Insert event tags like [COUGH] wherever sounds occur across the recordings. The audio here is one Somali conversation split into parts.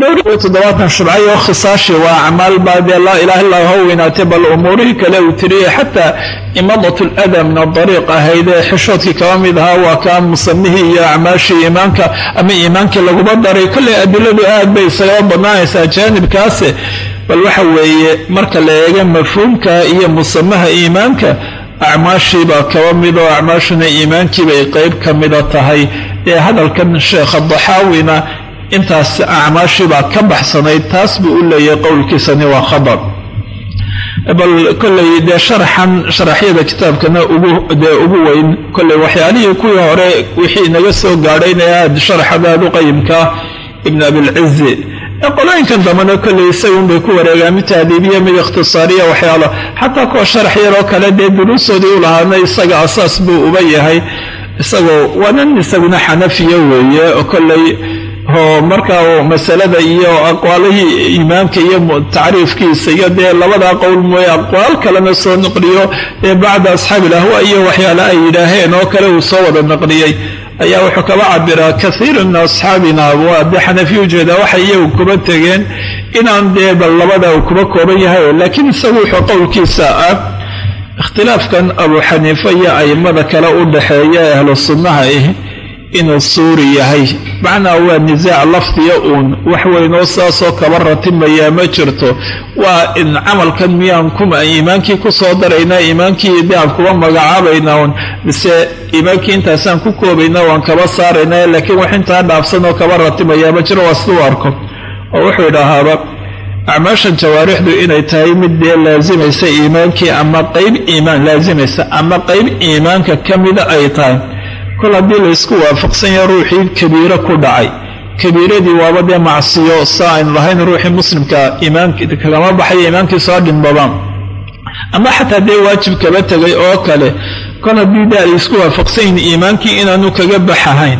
dhowr toddobaatan shubcay oo khisaashi waa acmaal baa dee laa ilaha illa ha weynaatay bal umuurihii kale uu tiriyay xataa imadat lada min adariiq ahayd ee xishoodkii kaba mid ahaa waa kaa musamihii iyo acmaashii iimaanka ama iimaankii laguma daray. Kolley adiladu aad bay isagaba badnaanaysaa jaanibkaase bal waxa weeye marka la eega mafhuumka iyo musamaha iimaanka acmaashiibaa kaba mid oo acmaashuna iimaankiibay qeyb ka mida tahay ee hadalkan sheekha daxaawina intaas acmaashiibaa ka baxsanayd taas buu u leeyahay qowlkiisani waa khabar. Bal kolley dee sharaxan sharaxyada kitaabkana dee ugu weyn kolley waxyaalihii kuwii hore wixii inaga soo gaadhayna aad sharaxadaad u qayimkaa ibn abilcizi qolooyinkan dambena kolley isagunbay ku wareegaan mid taadiibiya mid ikhtisaariya waxyaalo. Xataa kuwa sharax yaroo kale dee duruusoodii u lahaana isaga asaas buu uba yahay. Isagoo waa nin isaguna xanafiya weeye kolley oo markaa masalada iyo aqwaalihii iimaanka iyo tacriifkiisa iyo dee labada qowl mooye aqwaal kalena soo naqliyo ee bacda asxaabi ilahwa iyo waxyaale ay yidhaaheen oo kale uu soo wada naqliyey ayaa wuxuu kaba cabiraa kaiiru min asxaabina waa dee xanafi u jeedaa waxay iyagu kuba tegeen inaan dee bal labada uu kuba kooban yahay. Laakiin isagu wuxuu qowlkiisa ah ikhtilaafkan abu xaniifa iyo a'immada kale u dhaxeeya ee ahlu sunnaha ah inuu suuri yahay. Macnaa waa nisaac lafdiya uun. Wax weynoo saasoo kaba ratimayaa ma jirto. Waa in camalkan miyaan kuma iimaankii ku soo daraynaa iimaankii de aan kuba magacaabaynaa un mise iimaankii intaasaan ku koobaynaa waan kaba saaraynaa laakiin wax intaa dhaafsanoo kaba ratimayaa ma jiro waa siduu arko. Oo wuxuu idhaahaaba acmaashan jawaarixdu inay tahay mid dee laasimaysa iimaankii ama qayb iimaan laasimaysa ama qayb iimaanka ka mida ay tahay kol haddii laysku waafaqsan yaha ruuxii kabiiro ku dhacay. Kabiiradii waaba dee macsiyo saa aynu lahayn ruuxii muslimka iimaankagama baxaya iimaankiiso adhinbaba ama xataa dee waajib kaba tegay oo kale kol haddii dee laysku waafaqsanyahin iimaankii inaanu kaga baxahayn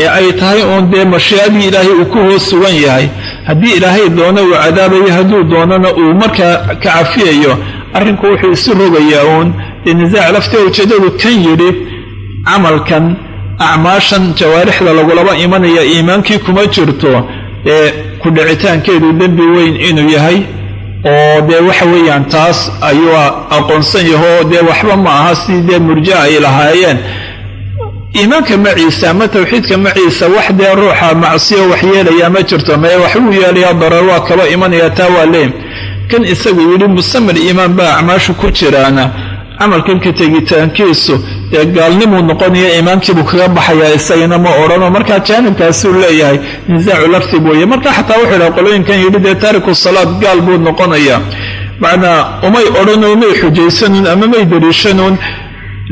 ee ay tahay uun dee mashiicadii ilaahay uu ku hoos sugan yahay. Haddii ilaahay doono uu cadaabayo hadduu doonana uu markaa ka cafiyayo arrinku wuxuu isu rogayaa uun dee nisaac laftiga ujeeddadu kan yidhi camalkan acmaashan jawaarixda lagulaba imanaya iimaankii kuma jirto ee ku dhicitaankeedu dembi weyn inuu yahay oo dee waxa weeyaan taas ayuu aqoonsan yahoo dee waxba ma aha si dee murja ay lahaayeen. Iimaanka maciisa ama tawxiidka maciisa wax dee ruuxa macsiyo wax yeelayaa ma jirto mee waxbuu yeelayaa darar waa kaba imanaya taa waa leey kan isagu yidhi musamal iimaan baa acmaashu ku jiraana camalkan ka tegitaankiisu dee gaalnimuu noqonaya iimaankiibuu kaga baxayaa isagana ma odhanoo markaa jaanibkaasuu leeyahay nisaacu lafti booye marka xataa wuxuu idhaha qolooyinkan yidhi dee taariku salaad gaal buu noqonayaa. Macnaa umay odhanoo may xujaysanuun ama may dariishanuun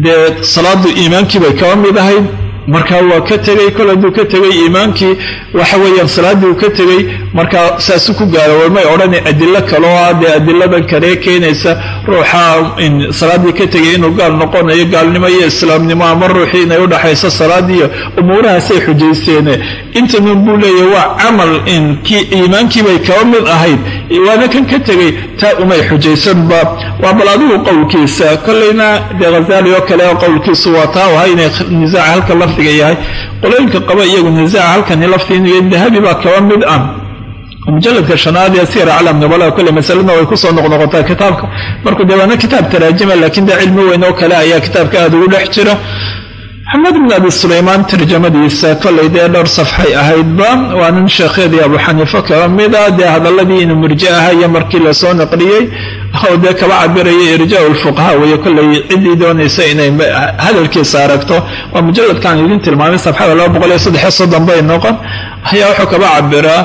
dee salaadu iimaankii bay kaba mid ahayd markaa waa ka tegey kol hadduu ka tegey iimaankii waxa weeyaan salaaddii uu ka tegey markaa saasu ku gaaro warmay odhana adilo kaloo ah dee adiladan kalee keenaysa ruuxa salaaddii ka tegay inuu gaal noqonayo gaalnimo iyo islaamnimo ama ruuxii inay udhaxayso salaadiiyo umuurahaasay xujaysteene intanun buu leeyahy waa camal iimaankiibay kaba mid ahayd waana kan ka tegey taa umay xujaysanba waa bal adigu qowlkiisa kolleyna dee hazaali oo kale qowlkiisu waa taa ahaa inay nisaaca halka lafdiga yahay qolooyinka qaba iyagu nisaaca halkani lafti dahabi baa kaba mid ah. Mujaladka shanaad ee siyar calam nubala kole masaladna way ku soo noqnoqotaa kitaabka. Markuu dee waana kitaab taraajima laakiin dee cilmi weyn oo kale ayaa kitaabka aada ugu dhex jira. Maxamed bin abi sulaymaan tarjamadiisa kollay dee dhowr safxay ahaydba waa nin sheekhyadii abu xaniifa kaba mida dee hadaladii inuu murje ahaya markii la soo naqliyey [LAUGHS] oo dee kaba cabiraya irjaa lfuqaha weye kollay ciddii doonaysa inay hadalkiisa aragto waa mujaladkaan idin tilmaamay safxada laba boqol iyo saddex soddon bay noqon. Ayaa wuxuu kaba cabiraa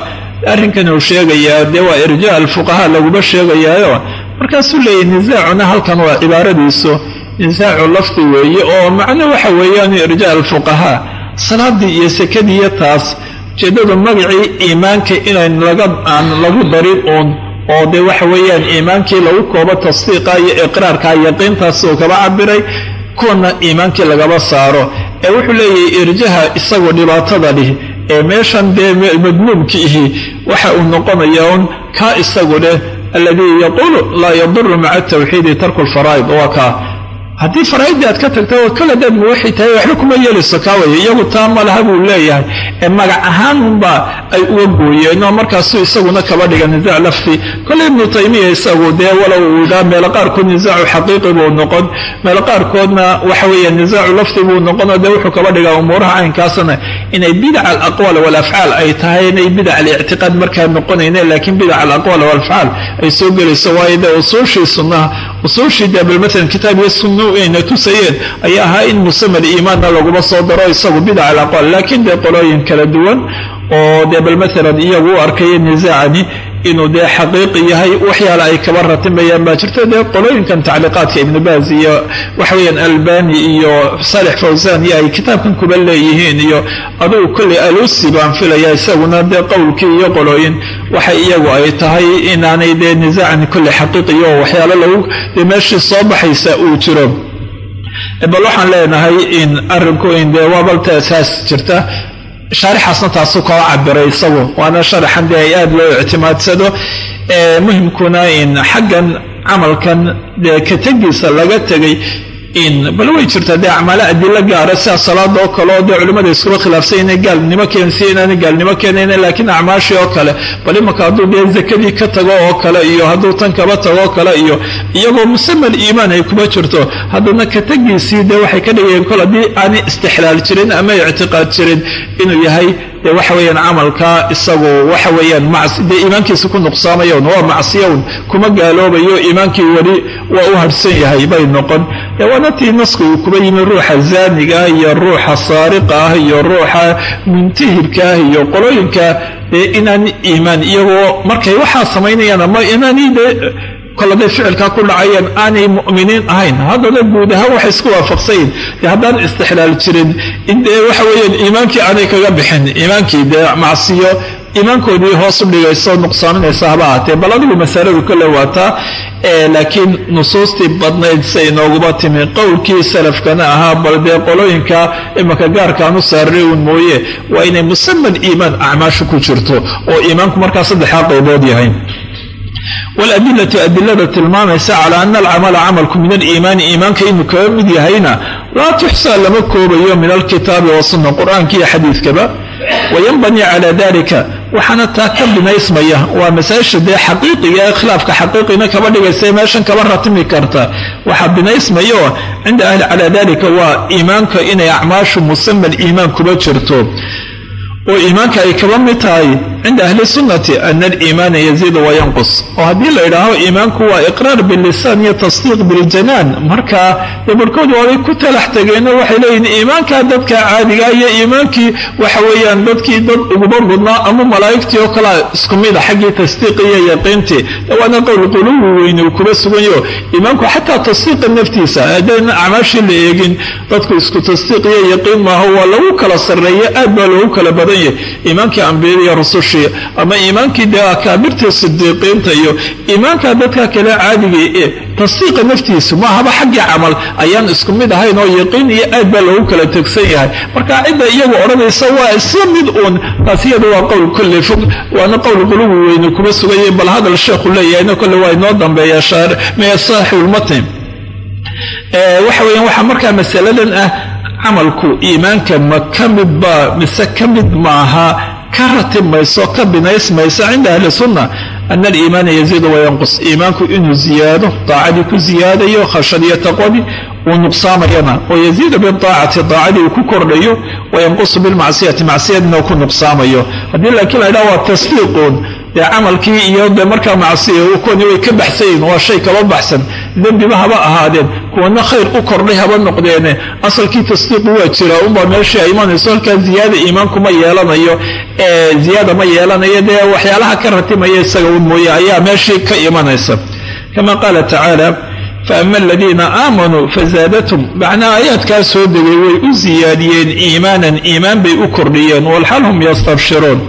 arrinkan uu sheegayaa dee waa irjaa alfuqaha laguba sheegayaayo. Markaasuu leeyahy nisaacuna halkan waa cibaaradiisu. Nisaacu lafdi weeye oo macno waxa weeyaan irjaa alfuqahaa salaadii iyo sekadiiyo taas ujeeddadu magacii iimaanka inayn aan lagu darin uun oo dee waxa weeyaan iimaankii lagu koobo tasdiiqa iyo iqraarka yaqiintaas uu kaba cabiray kuwana iimaankii lagaba saaro. Ee wuxuu leeyahay irjaha isagoo dhibaatada lih ee meeshan dee madmuumka ihi waxa uu noqonaya un kaa isagu leh alladii yaquulu laa yaduru maca tawxiidi tarku lfaraa'id waa kaa haddii faraaidii aad ka tagta oo kala daad muwaxid tahay waxba kuma yeelayso kaa waya iyagu taa malaha buu leeyahay. Ee magac ahaanunba ay uga gooyeen oo markaasuu isaguna kaba dhiga nisaac lafti. Kole ibnu taymiya isagu dee walow uu yidhaa meelo qaarkood nisaacu xaqiiqi buu noqon meelo qaarkoodna waxa weeye nisaacu lafti buu noqon oo dee wuxuu kaba dhigaa umuuraha caynkaasna. Inay bidac alaqwaal walafcaal ay tahay inay bidac alictiqaad markaa noqonayne laakiin bidac alaqwaal walafcaal ay soo gelayso. Waayo dee usuushii sunnaha usuushii dee bal maalan kitaab iyo sunna ayna tusayeen ayaa ahaa in musamal iimaanna laguma soo daro isagu bidac alaqwaal laakiin dee qolooyin kala duwan oo dee bal maalan iyagu u arkaya nisaacani inuu dee xaqiiqi yahay waxyaala ay kaba ratimayaan baa jirto dee qolooyinkan tacliiqaadka ibnu baaz iyo waxaweyaan albani iyo saalix fawsan iyo ay kitaabkan kuba leeyihiin iyo adugu kolley alusi baan filaya isaguna dee qowlkii iyo qolooyin waxay iyagu ay tahay inaanay dee nisaacani kolley xaqiiqiyo oo waxyaalo lagu dee meeshii soo baxaysa uu jiro. Bal waxaan leenahay in arrinku in dee waabalta asaas jirta shaarixaasna taasuu kaba cabiray isagu waana sharaxan dee ay aada loo ictimaadsado muhimkuna in xaggan camalkan dee ka tegiisa laga tegay bal way jirtaa dee acmaalo adilo gaara sida salaada oo kale oo dee culimmada iskuba khilaafsan inay gaalnimo keensiya inaanay gaalnimo keenayna laakiin acmaashii oo kale bal imanka hadduu dee zakadii ka tago oo kale iyo hadduu tan kaba tago oo kale iyo iyagoo musamal iimaan ay kuma jirto haddana ka tegiisii dee waxay ka dhigayeen kol haddii aanay istixlaal jirin ama ictiqaad jirin inuu yahay dee waxa weeyaan camalka isagu waxa weeyaan dee iimaankiisa ku nuqsaamayon waa macsiyown kuma gaaloobayo iimaankii weli waa u harhsan yahay bay noqon. Waana tii nasku uu kuba yimi ruuxa zaaniga ah iyo ruuxa saariqa ah iyo ruuxa muntahibka ah iyo qolooyinka dee inaan iimaan iyagoo markay waxaa samaynayaan ama inaani koladay ficilkaa ku dhacayeen aanay mu'miniin ahayn. Haddana guud ahaan waxay isku waafaqsayin haddaan istixlaal jirin in dee waxa weeyaan iimaankii aanay kaga bixin iimaankii dee macsiyo iimaankoodii hoos u dhigayso nuqsaaminaysa haba ahaatee bal adigu masaladu kale waataa laakiin nusuustii badnayd say inooguba timi. Qowlkii salafkana ahaa bal dee qolooyinka imanka gaarkaan u saaray uun mooye. Waa inay musaman iimaan acmaashu ku jirto oo iimaanku markaa saddexdaa qaybood yahay waladilatu adilada tilmaamaysa calaa ana alcamala camalku min aliimaani iimaanka inuu kaga mid yahayna laa tuxsaa lama koobayo min alkitaabi wasunna qur'aanka iyo xadiidkaba wayanbanii calaa dalika waxaana taa ka binaysmaya waa masaa'isha dee xaqiiqiga khilaafka xaqiiqina kaba dhigaysa meeshan kaba ratimi karta waxaa binaysmayo cinda ahli calaa dalika waa iimaanka inay acmaashu musamal iimaan kuba jirto oo iimaanka ay kaba mid tahay cinda ahli sunnati ana aliimaana yaziidu wayanqus oo haddii la idhaaho iimaanku waa iqraar billisaan iyo tasdiiq biljanaan markaa dee barhkood ku talax tageenoo waxay leeyihiin iimaankaa dadka caadiga iyo iimaankii waxa weeyaan dadkii dad uguba mudnaa ama malaa'igtii oo kalea isku xaggii tasdiiqi iyo yaqiintii waana qowl quluwi weyne uu kuba suganyo iimaanku xataa tasdiiqa naftiisa haddayna acmaashii la eegin dadku isku tasdiiq iyo yaqiin maaho waa lagu kala sarreeye aad baa loogu kala badan yahay iimaankii ambiyada iyo rusushii ama iimaankii dee akaabirtii sidiiqiinta iyo iimaanka dadka kale caadiga ee tasdiiqa naftiisu maahaba xaggii camal ayaan isku mid ahayn oo yaqiin iyo aad baa loogu kala tegsan yahay. Marka cidda iyagu odhanaysa waa isla mid uun taas iyada waa qowl kolley fog waana qowl quluwi weyne kuma sugaya bal hadal sheekhu leeyahayna kolle waa inoo dambeeya mee saaxibulmatn waxa weeyaan waxaa markaa masaladan ah camalku iimaanka ma ka midba mise ka mid maaha ka ratibmayso ka binaysmayso cinda ahli sunna ana aliimaana yaziidu wayanqus iimaanku inuu ziyaado daacadii ku ziyaadayo khashadiyo taqwadii uu nuqsaamayana. Oo yaziidu bidaacati daacadii uu ku kordhayo wayanqusu bilmacsiyati macsiyadina uu ku nuqsaamayo. Haddii laakiin la ydhaha waa tasdiiquun dee camalkii iyo de markaa macsiya kuwani way ka baxsayin waa shay kaba baxsan. Dembiba haba ahaadeen kuwana khayr u kordhay haba noqdeene. Asalkii tasdiiqu waa jiraa unbaa meeshii ay imanayso halkaa ziyaada iimaanku ma yeelanayo. Ziyaada ma yeelanayo dee waxyaalaha ka ratimaya isaga un mooye ayaa meeshii ka imanaysa kama qaala tacaala faama aladiina aamanuu fazaadatum macnaa aayaadkaa soo degay way u ziyaadiyeen iimaanan iimaan bay u kordhiyeen walxal hum yastabshiruun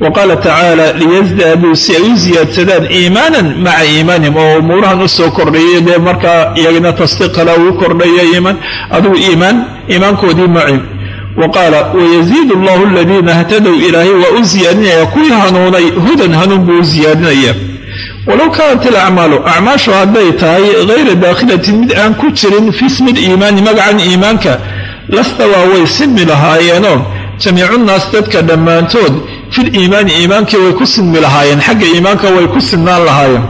wa tacaala liyasdaaduu si ay u ziyaadsadaan iimaanan maca iimaanihim oo umuurahan u soo kordhayay dee markaa iyagana tasdiiq kale uu kordhayo iimaan adugu iimaan iimaankoodii maci wa qaala allahu aladiina htadow ilaahay waa u ziyaadinaya kuwii hanuunay hudan hanuun buu u ziyaadinaya walow kaanat ilacmaalu acmaashu hadday tahay hayra daakhilatin mid aan ku jirin fi ismi liimaani magacan iimaanka lastawaa way sinmi lahaayeenoo jamiicunaas dadka dhammaantood filiimaani iimaankii way ku sinmi lahaayeen xagga iimaanka way ku sinnaan lahaayeen.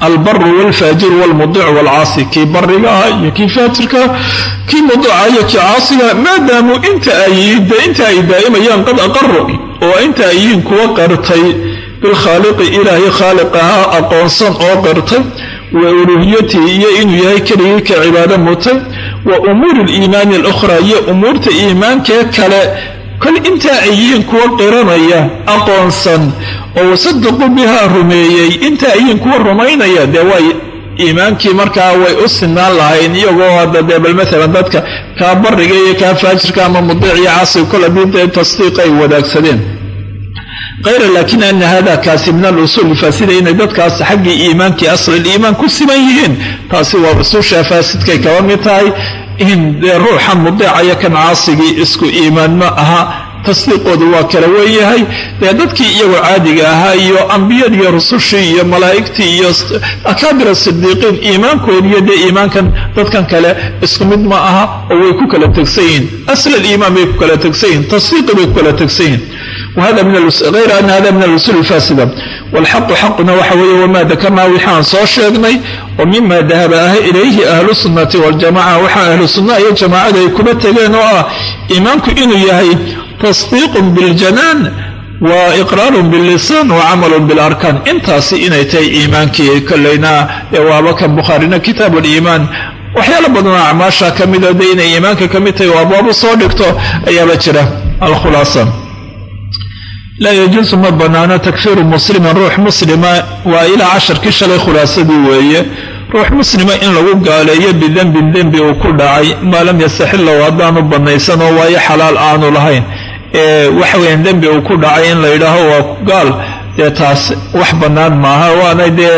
Albaru walfaajiru walmudicu walcaasi kii bariga ah iyo kii faajirka kii mudica iyo kii caasiga maadaamuu inta ay daa'imayaan qad aqaru oo inta ay yihiin kuwa qartay bilkhaaliqi ilaahay khaaliq ahaa aqoonsan oo qirtay wa uluuhiyatii iyo inuu yahay keligii ka cibaado mutay wa umuuri liimaani alukhraa iyo umuurta iimaankee kale kol intaa ay yihiin kuwa qiranaya aqoonsan oo wasadaqu bihaa rumeeyey intaa ay yihiin kuwa rumaynaya dee way iimaankii markaa way u sinaan lahayn iyagoo hadda dee bal maalan dadka kaa bariga iyo kaa faajirka ama mudiic iyo caasiga kol haddii dee tasdiiq ay wadaagsadeen. Hayra laakin ana hada kaasi min alusuul faasida inay dadkaas xaggii iimaankii asliliimaan ku siman yihiin taasi waa usuusha faasidkay kaba mid tahay in dee ruuxan mudiicaya kan caasigii isku iimaan ma aha tasdiiqoodu waa kala weeyahay dee dadkii iyagoo caadiga ahaa iyo ambiyadii rusushii iyo malaa'igtii iyo akaabir sidiiqiin iimaankoodiiyo dee iimaankan dadkan kale isku mid ma aha oo way ku kala tegsan yihiin. Asl iimaan bay ku kala tegsan yihiin tasdiiqi bay ku kala tegsan yihiin hayra ana hada min alusuul faasida walxaqu xaquna waxa weeye wamaa dakarnaa wixaan soo sheegnay oo mima dahaba ah ilayhi ahlu sunnati waljamaca waxaa ahlu sunnaha iyo jamaacada ay kuma tegeen oo ah iimaanku inuu yahay tasdiiqun biljanaan wa iqraarun billisaan wa camalun bilarkaan intaasi inay tahay iimaankii kolleyna waaba kan bukhaarina kitaab liimaan waxyaalo badanoo acmaasha ka mida de inay iimaanka ka mid tahay oo soo dhigto ayaaba jira. Alkhulaasa. Laa yajuusu ma bannaano takfiiru musliman ruux muslima waa ilaa casharkii shalay khulaasadii weeye ruux muslima in lagu gaaleeyo bidembin dembi uu ku dhacay maa lam yastaxilahu haddaanu bannaysanoo waayo xalaal aanu lahayn. Waxa weyaan dembi uu ku dhacay in la yidhaaho waa gaal. Dee taas wax bannaan maaha. Waanay dee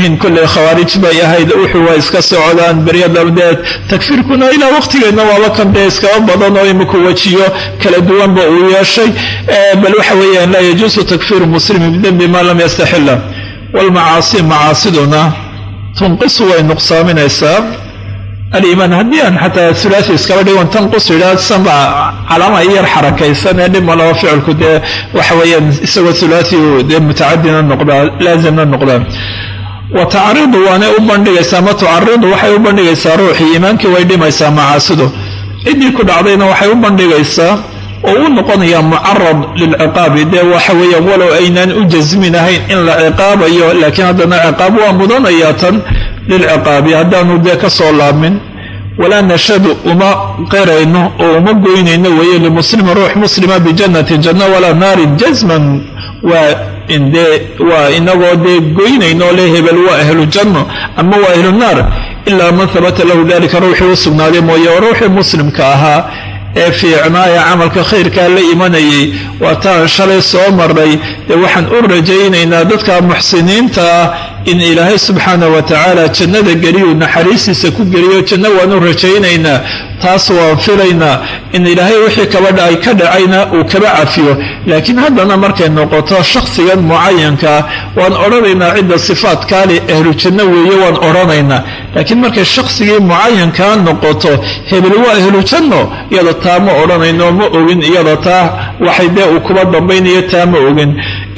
hin kolley khawaarij bay ahayd. Wuxuu waa iska socdaan beryadee takfiirkuna ilaa waqtigeedna waaba kan dee iskaba badan oo iminku wejiyo kala duwanba uu yeeshay. Bal waxa weeyaan laa yajuusu takfiiru muslimi bidembi maa lam yastaxila walmacaasi macaasiduna tunqisu way nuqsaaminaysaa aliimaan haddii aan xataa ulaai iskaba dhigon tanqus yidhaa sanba calaama yar xarakaysan ee dhib malaba ficilku dee waxa weeyaan isagoo ulaai dee mutacadina noqdaa laazimna noqdaa wa tacriidu waanay u bandhigaysaa ma tucaridu waxay u bandhigaysaa ruuxii iimaankii way dhimaysaa macaasidu. Ciddii ku dhacdayna waxay u bandhigaysaa oo u noqonayaa mucarad lilciqaabi. Dee waxa weeyaan walow aynaan u jasminahayn in la ciqaabayo laakiin haddana ciqaab waa mudanayaa tan lilciqaabi. Haddaanu dee ka soo laabmin walaa nashadu uma qirayno oo uma goynayno weeye limuslima ruux muslima bijannatin. Janno walaa naarin jasman waa inagoo dee goynayno le hebel waa ahlu janno ama waa ahlu naar. Ilaa man habata lahu dalika ruuxii u sugnaaday mooye oo ruuxii muslimka ahaa ee fiicnaaya camalka khayrkaa la imanayay. Waataan shalay soo maray dee waxaan u rajaynaynaa dadka muxsiniinta ah in ilaahay subxaana wa tacaala jannada geliyu naxariistiisa ku geliyo janno waan u rajaynaynaa taas waan filaynaa. In ilaahay wixii kabadha ay ka dhacayna uu kaba cafiyo. Laakiin haddana markay noqoto shakhsigan mucayankaa waan odhanaynaa cidda sifaatkaali ahlu janno weeye waan odhanaynaa. Laakiin markay shakhsigii mucayankaa noqoto hebel waa ahlu janno iyada taa ma odhanayno ma ogin iyada taa waxay dee uu kuba dambaynayo taa ma ogin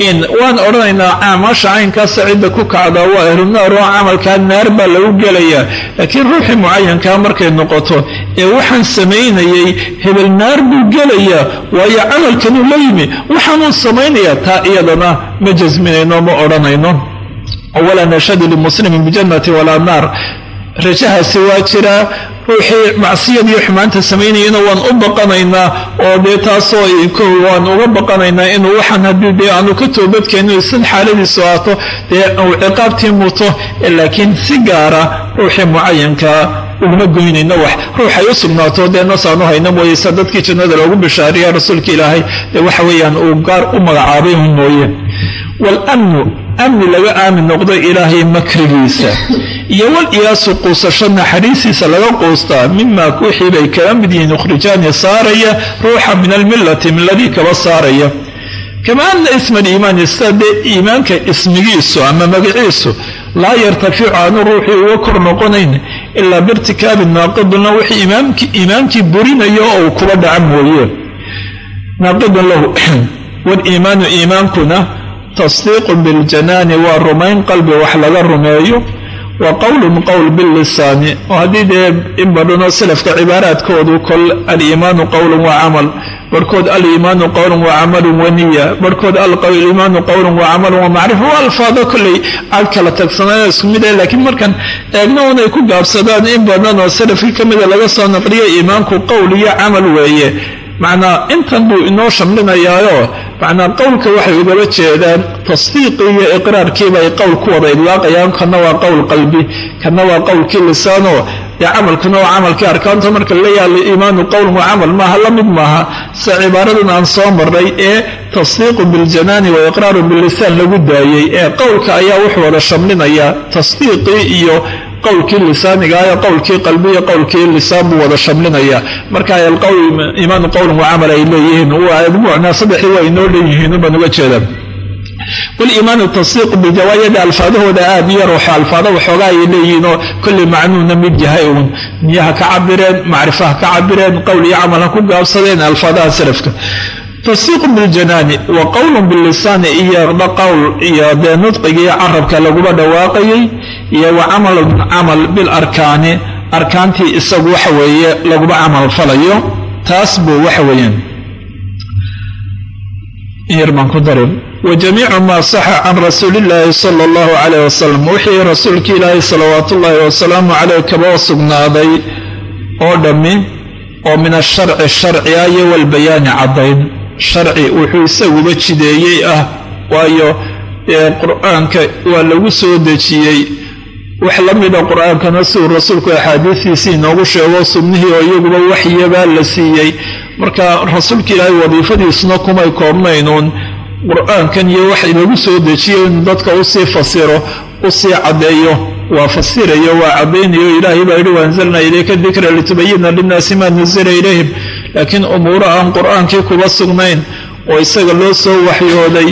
in waan odhanaynaa acmaasha caynkaasa cidda ku kacdaa waa ahlunaar oo camalkaa naar baa lagu gelayaa. Laakiin ruuxii mucayankaa markay noqoto ee waxaan samaynayay hebel naar buu gelayaa waayo camalkanuu la yimi. Waxaanuu samaynayaa taa iyadana ma jasminayno ma odhanayno. Walaa nashhadu limuslimin bijannati walaa naar. Rajahaasi waa jiraa ruuxii macsiyad iyo xumaanta samaynayana waan u baqanaynaa oo dee taasoo waan uga baqanaynaa inuu waxaan haddii dee aanu ka toobadkeenno isan xaaladiisu ahaato dee uu ciqaabtii muto laakiin si gaara ruuxii mucayankaa uguma goynayno wax. Ruuxay u sugnaato dee nasaanu hayno mooye sa dadkii jannada loogu bishaariya rasuulka ilaahay dee waxa weeyaan uu gaar u magacaabay mooye. Walamnu amni laga aamin noqdo ilaahay makrigiisa. Iyo wal iyaasu quusasho naxariistiisa laga quustaa mima wixii bay kala mid yihiin ukhrijaani saaraya ruuxa min almillati miladii kaba saaraya. Kama ana isma aliimaani sida dee iimaanka ismigiisu ama magaciisu laa yartaficu aanu ruuxii uga kor noqonayn ilaa biirtikaabi naaqiduna wixii iimaankii burinayo oo uu kuba dhaca mooye. Naaqidun lahu [CLEARS THROAT] waliimaanu iimaankuna tasdiiqun biljanaani waa rumayn qalbi wax laga rumeeyo. Wa qowlun qowl bilisaani oo haddii dee in badhanoo salafka cibaaraadkoodu kol aliimaanu qowlun wa camal barhkood aliimaanu qowlun wa camalun wa niya barhkood aliimaanu qowlun wa camalun wa macrifa waa alfaado kolley aad kala tagsanaayo isku mid ah laakiin markan eegna unay ku gaabsadaan in badan oo salafkii ka mida laga soo naqliyay iimaanku qowl iyo camal weeye macnaa intan buu inoo shamlinayaayo macnaa qowlka waxay ugaba jeedaan tasdiiqii iyo iqraarkiibay qowl ku wada idlaaqayaan kana waa qowl qalbi kana waa qowlkii lisaano. Dee camalkuna waa camalkii arkaanta marka laleeyaha aliimaanu qowlun wa camal maaha la mid maaha. Sida cibaaradan aan soo marray ee tasdiiqu biljanaani wa iqraaru billisaan lagu daayey ee qowlka ayaa wuxuu wada shamlinayaa tasdiiqii iyo qowlkii lisaanigayo qowlkii qalbiya qowlkii lisaan buu wada shamlinaya marka iimaanu qowlun wa camal ay leeyihiin mucnaa saddexdii waa inoo dhanyihiin baan uga jeeda waliimaanu tasdiiqu bijawaayada alfaadahooda aad iyo ruuxa alfaada waxoogaa ay leeyihiinoo kolley macnuuna mid yahay uun. Niyaha ka cabireen macrifaha ka cabireen qowl iyo camal ha ku gaabsadeen alfaadaha salafka tasdiiqu biljanaani wa qowlun bilisaani iyo qowl iyo dee nudqigii carabka laguba dhawaaqayay iyo wa camalun camal bilarkaani arkaantii isagu waxa weeye laguba camal falayo taas buu waxa weeyaan. Yar baan ku darin. Wa maa saxa can rasuuli illaahi sala allahu calayh wasalam wixii rasuulki ilaahi salawaatu ullaahi wasalaamu caleyh kaba sugnaaday oo dhammi oo min asharci sharciga iyo walbayaani caddayn. Sharci wuxuu isaguba jideeyey ah waayo qur'aanka waa lagu soo dejiyey wax la mida qur'aankana siduu rasuulku axaadiistiisii inoogu sheego sunnihii oo iyaguba waxyabaa la siiyey. Marka rasuulka ilaahay wadiifadiisuna kumay koobnaynuun qur'aankan iyo wax lagu soo dejiyo inuu dadka u sii fasiro u sii caddeeyo waa fasirayo waa caddaynayo ilaahay baa yidhi waanzalnaa ilayka dikra litubayina linnaasi maa nuzila ilayhim. Laakiin umuuro aan qur'aankii kuba sugnayn oo isaga loo soo waxyooday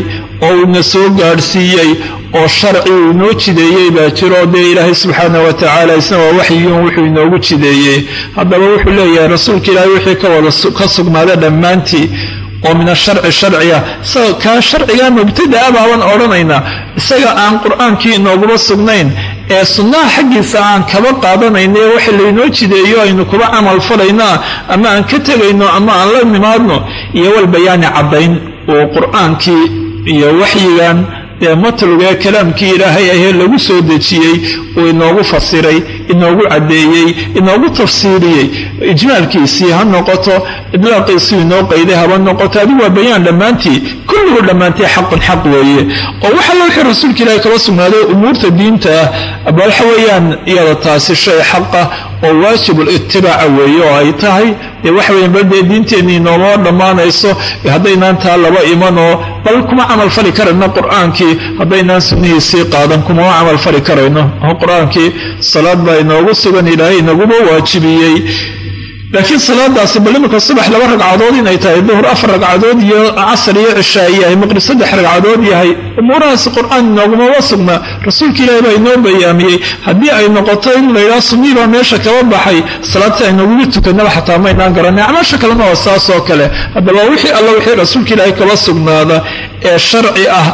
oo uuna soo gaadhsiiyey oo sharci uu inoo jideeyey baa jiro. Dee ilaahay subxaana wa tacaala isna waa waxyiyun wuxuu inoogu jideeyey. Haddaba wuxuu leeyahay rasuulka ilaahay wixii ka wada ka sugnaada dhammaantii oo min asharci sharciga. Kaa sharciga mubtadaa baaban odhanaynaa. Isaga aan qur'aankii inooguma sugnayn ee sunnaha xaggiisa aan kaba qaadanayno ee waxa laynoo jideeyo aynu kuba camal falaynaa ama aan ka tegayno ama aan la nimaadno iyo walbayaani caddayn uu qur'aankii iyo waxyigan dee matluga kalaamkii ilaahay ahee lagu soo dejiyey uu inoogu fasiray inoogu caddeeyey inoogu tafsiiriyey. Ijmaalkiisii ha noqoto idlaaqiisii inoo qayday haba noqoto adigu waa bayaan dhammaantii. Kulluhu dhammaantii xaqun xaq weeye. Oo waxa la wixii rasuulka ilaahay kala sugnaaday umuurta diinta ah. Aba waxa weeyaan iyada taasi shay xaqa oo waajibul itibaaca weeye oo ay tahay dee waxa weyan bal dee diinteennii nooma dhammaanayso haddaynaan taa laba imanoo bal kuma camal fali karayno qur'aankii haddaynaan sunnihiisii qaadan kumama camal fali karayno. Qur'aankii salaad baa inoogu sugan ilaahay inaguba waajibiyey laakiin salaadaasi bal iminka subax laba ragcadood inay tahay duhur afar ragcadood iyo casar iyo cishaa yahay maqrib saddex ragcadood yahay. Umuurahaasi qur'aan inoogumaba sugnaa rasuulka ilaahi baa inoo bayaamiyey haddii ay noqoto in laydhaha sunnii baa meesha kaba baxay salaadta aynagugu tukanaba xataa maynaan garanay acmaasha kalena waa saas oo kale. Haddaba wixii alla wixii rasuulka ilaahi kaba sugnaada ee sharci ah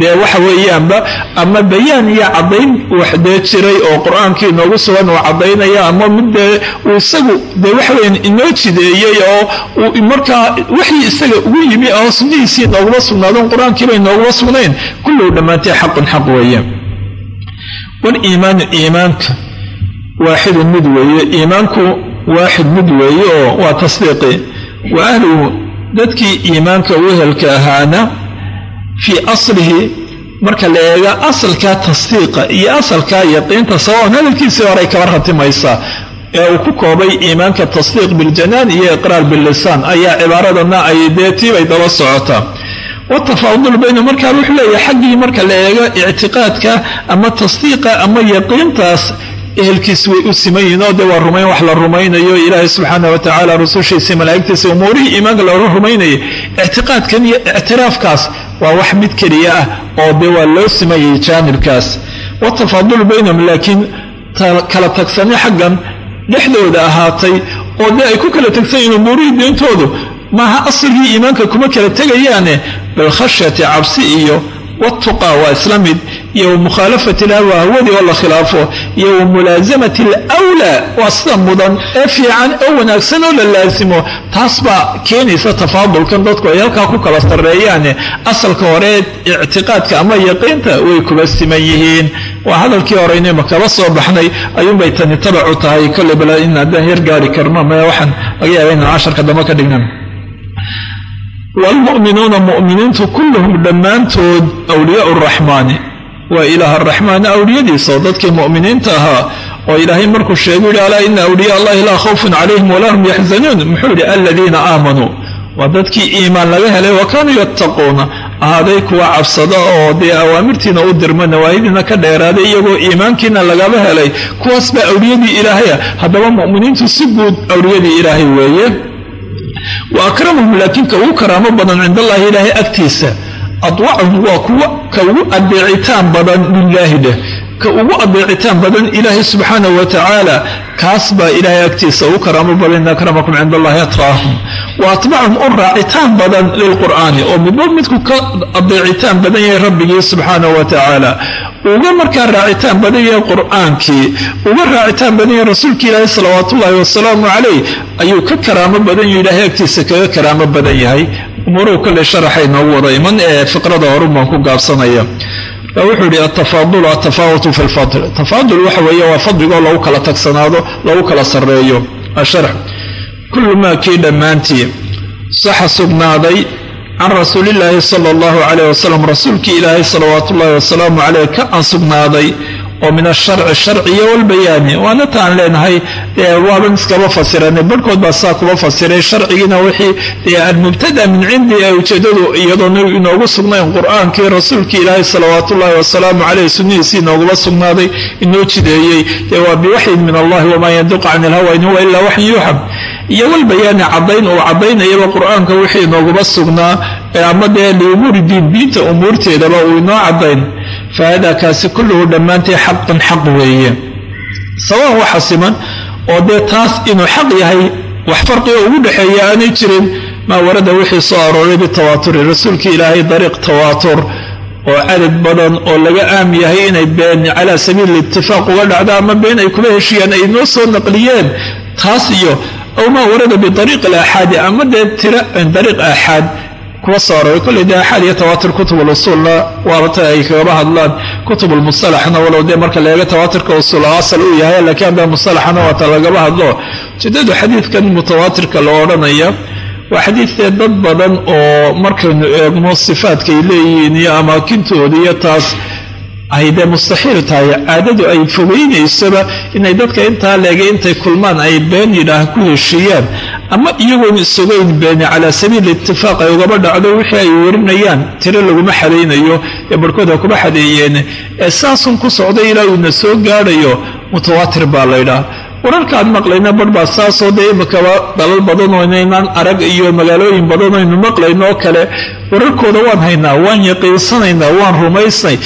dee waxa weeyaanba ama bayaan iyo caddayn wax dee jiray oo qur'aankii inoogu sugan uu caddaynaya ama mid dee uu isagu dee waxa weyaan inoo jideeyey oo markaa waxii isaga ugu yimi oo sunnihiisii inooguma sugnaadon qur'aankiiba inooguma sugnayn kulluhu dhammaantay xaqun xaq weeye waliimaanu iimaanka waaxidun mid weeye iimaanku waaxid mid weeye oo waa tasdiiqi. Wa ahluhu dadkii iimaanka wehelka ahaana fii aslihi marka la eega asalkaa tasdiiqa iyo asalkaa yaqiinta sawaon hadalkiisii horay kaba ratimaysaa ee uu ku koobay iimaanka tasdiiq biljanaan iyo iqraar billisaan ayaa cibaaradana ay dee tiibay daba socotaa watafaadul bayna markaa wuxuu leeyahay xaggii marka la eego ictiqaadka ama tasdiiqa ama yaqiintaas ehelkiis way u siman yihiin oo dee waa rumayn wax la rumaynayo ilaahay subxaana wa tacaala rusushiisa malaa'igtiisa umuurihii iimaanka loola rumaynayay ictiqaadkan iyo ictiraafkaas waa wax mid keliya ah oo dee waa loo simayay jaanibkaas watafaadulu baynahum laakiin kala tagsane xaggan dhexdooda ahaatay oo dee ay ku kala tagsan yihiin umuurihii diintoodu maaha aslgii iimaanka kuma kala tegayaane bilkhashyati cabsi iyo watuqa waa isla mid iyo wamukhaalafati ilhawa hawadii oo la khilaafo iyo wamulaasamati alwlaa waa sida mudan ee fiican oo wanaagsan oo la laasimo taas baa keenaysa tafaadulkan dadku ay halkaa ku kala sarreeyaane asalka hore ictiqaadka ama yaqiinta way kuba siman yihiin waa hadalkii horeynayma kaba soo baxnay ayuunbay tani tabacu tahay kolley bal in haddaan gaari karno maya waxaan laga casharka dambe ka dhignan waalmu'minuuna mu'miniintu kulluhum dhammaantood awliyaau raxmaani waa ilaah araxmaan awliyadiisa oo dadkii mu'miniinta ahaa oo ilaahay markuu sheegu yidhi alaa ina awliya allahi laa khawfun calayhim walaa hum yaxzanuun muxuu yidhi aladiina aamanuu waa dadkii iimaan laga helay wa kaanuu yattaquuna ahaaday kuwa cabsada oo dee awaamirtiina u dirma nawaahidiina ka dheeraaday iyagoo iimaankiina lagaba helay kuwaas baa awliyadii ilaahaya haddaba mu'miniintu si guud awliyadii ilaahay weeye wa akramahum laakiin ka ugu karaamo badan cind allahi ilaahay agtiisa adwacahum waa kuwa ka ugu adeecitaan badan lilaahi dheh. Ka ugu adeecitaan badan ilaahay subxaanahu wa tacaala kaas baa ilaahay agtiisa ugu karaamo badan in akramakum cinda allahi atqaahum wa atbacahum u raacitaan badan lilqur'aani oo midba midku ka adeecitaan badan yahay rabbigii subxaanahu wa uga markaa raacitaan badan yahay qur'aankii uga raacitaan badan yahay rasuulki ilaahi salawaat ullaahi wasalaamu calayh ayuu ka karaamo badan yahu ilaahay agtiisa kaga karaamo badan yahay. Umuruhu kolley sharaxay noogu wada iman ee fiqrada horun baan ku gaabsanaya. Wuxuu yidhi atafaadulu atafaawutu fi lfadl tafaadul waxa weeye waa fadligoo lagu kala tagsanaado lagu kala sarreeyo. Asharx kullu maa kii dhammaantii saxa sugnaaday can rasuulillaahi sala allahu calayh wasalam rasuulkii ilaahay salawaatu ullahi wasalaamu caleyh ka sugnaaday oo min asharci sharciya walbayaani waana leenahay waaban iskaba fasiranay barhkood baa saa kuba fasiray sharcigiina wixii almubtada min cindi ee ujeedadu iyadoona inoogu sugnayn qur'aankii rasuulkii ilaahay salawaat ullahi wasalaamu caleyh sunnihiisii inooguma sugnaaday inoo jideeyey dee waa biwaxyin min allahi wamaa yandiqu can ilhawa in huwa ilaa waxyin yuuxab iyo walbayaani caddayn uu caddaynayaba qur'aanka wixii inooguma sugnaa ama dee liumuuri diin diinta umuurteedaba uu inoo caddayn. Fahada kaasi kulluhu dhammaantay xaqan xaq weeye. Sawaan waxa siman oo dee taas inuu xaq yahay wax farqiga ugu dhexeeya aanay jirin maa warada wixii soo arooray bitawaaturi rasuulkii ilaahay dariiq tawaatur oo cadad badan oo laga aam yahay inay been calaa sabiili itifaaq uga dhacdo ama been ay kula heshiyaan ay noo soo naqliyeen. Taas iyo aw maa warada biariiq alaaxaadi ama dee tira dariiq aaxaad kuwa soo kolley dee axaad iyo tawaatir kutub alusuulna waabata ay kagaba hadlaan kutub lmusalaxna walow dee marka laega tawaatirka usuul asal uu yahay laakiin hadda musalaxana waata lagaba hadlo ujeedadu xadiidkan mutawaatirka la odhanaya waa xadiidkee dad badan oo markaynu eegno sifaadkaay leeyihiin iyo amaakintooda iyo taas ay mustaxiil tahay. Caadadu ay fogaynaysaba inay dadka intaa leegay intay kulmaan ay been yidhaah ku heshiiyaan. Ama iyagoon isogayn beeni calaa sabiili itifaaq ay ugaba dhacdo wixii ay warinayaan tiro laguma xadaynayo ee barhkood ha kuma xadeeyeen. Ee saasun ku socday ilaa uuna soo gaadhayo mutawaatir baa laydhaah wararkaan maqlayna barh baa saasoo dee imikaba dalal badanoo inaynaan arag iyo magaalooyin badanoo aynu maqlayno oo kale. Wararkooda waan haynaa waan yaqiinsanaynaa waan rumaysnay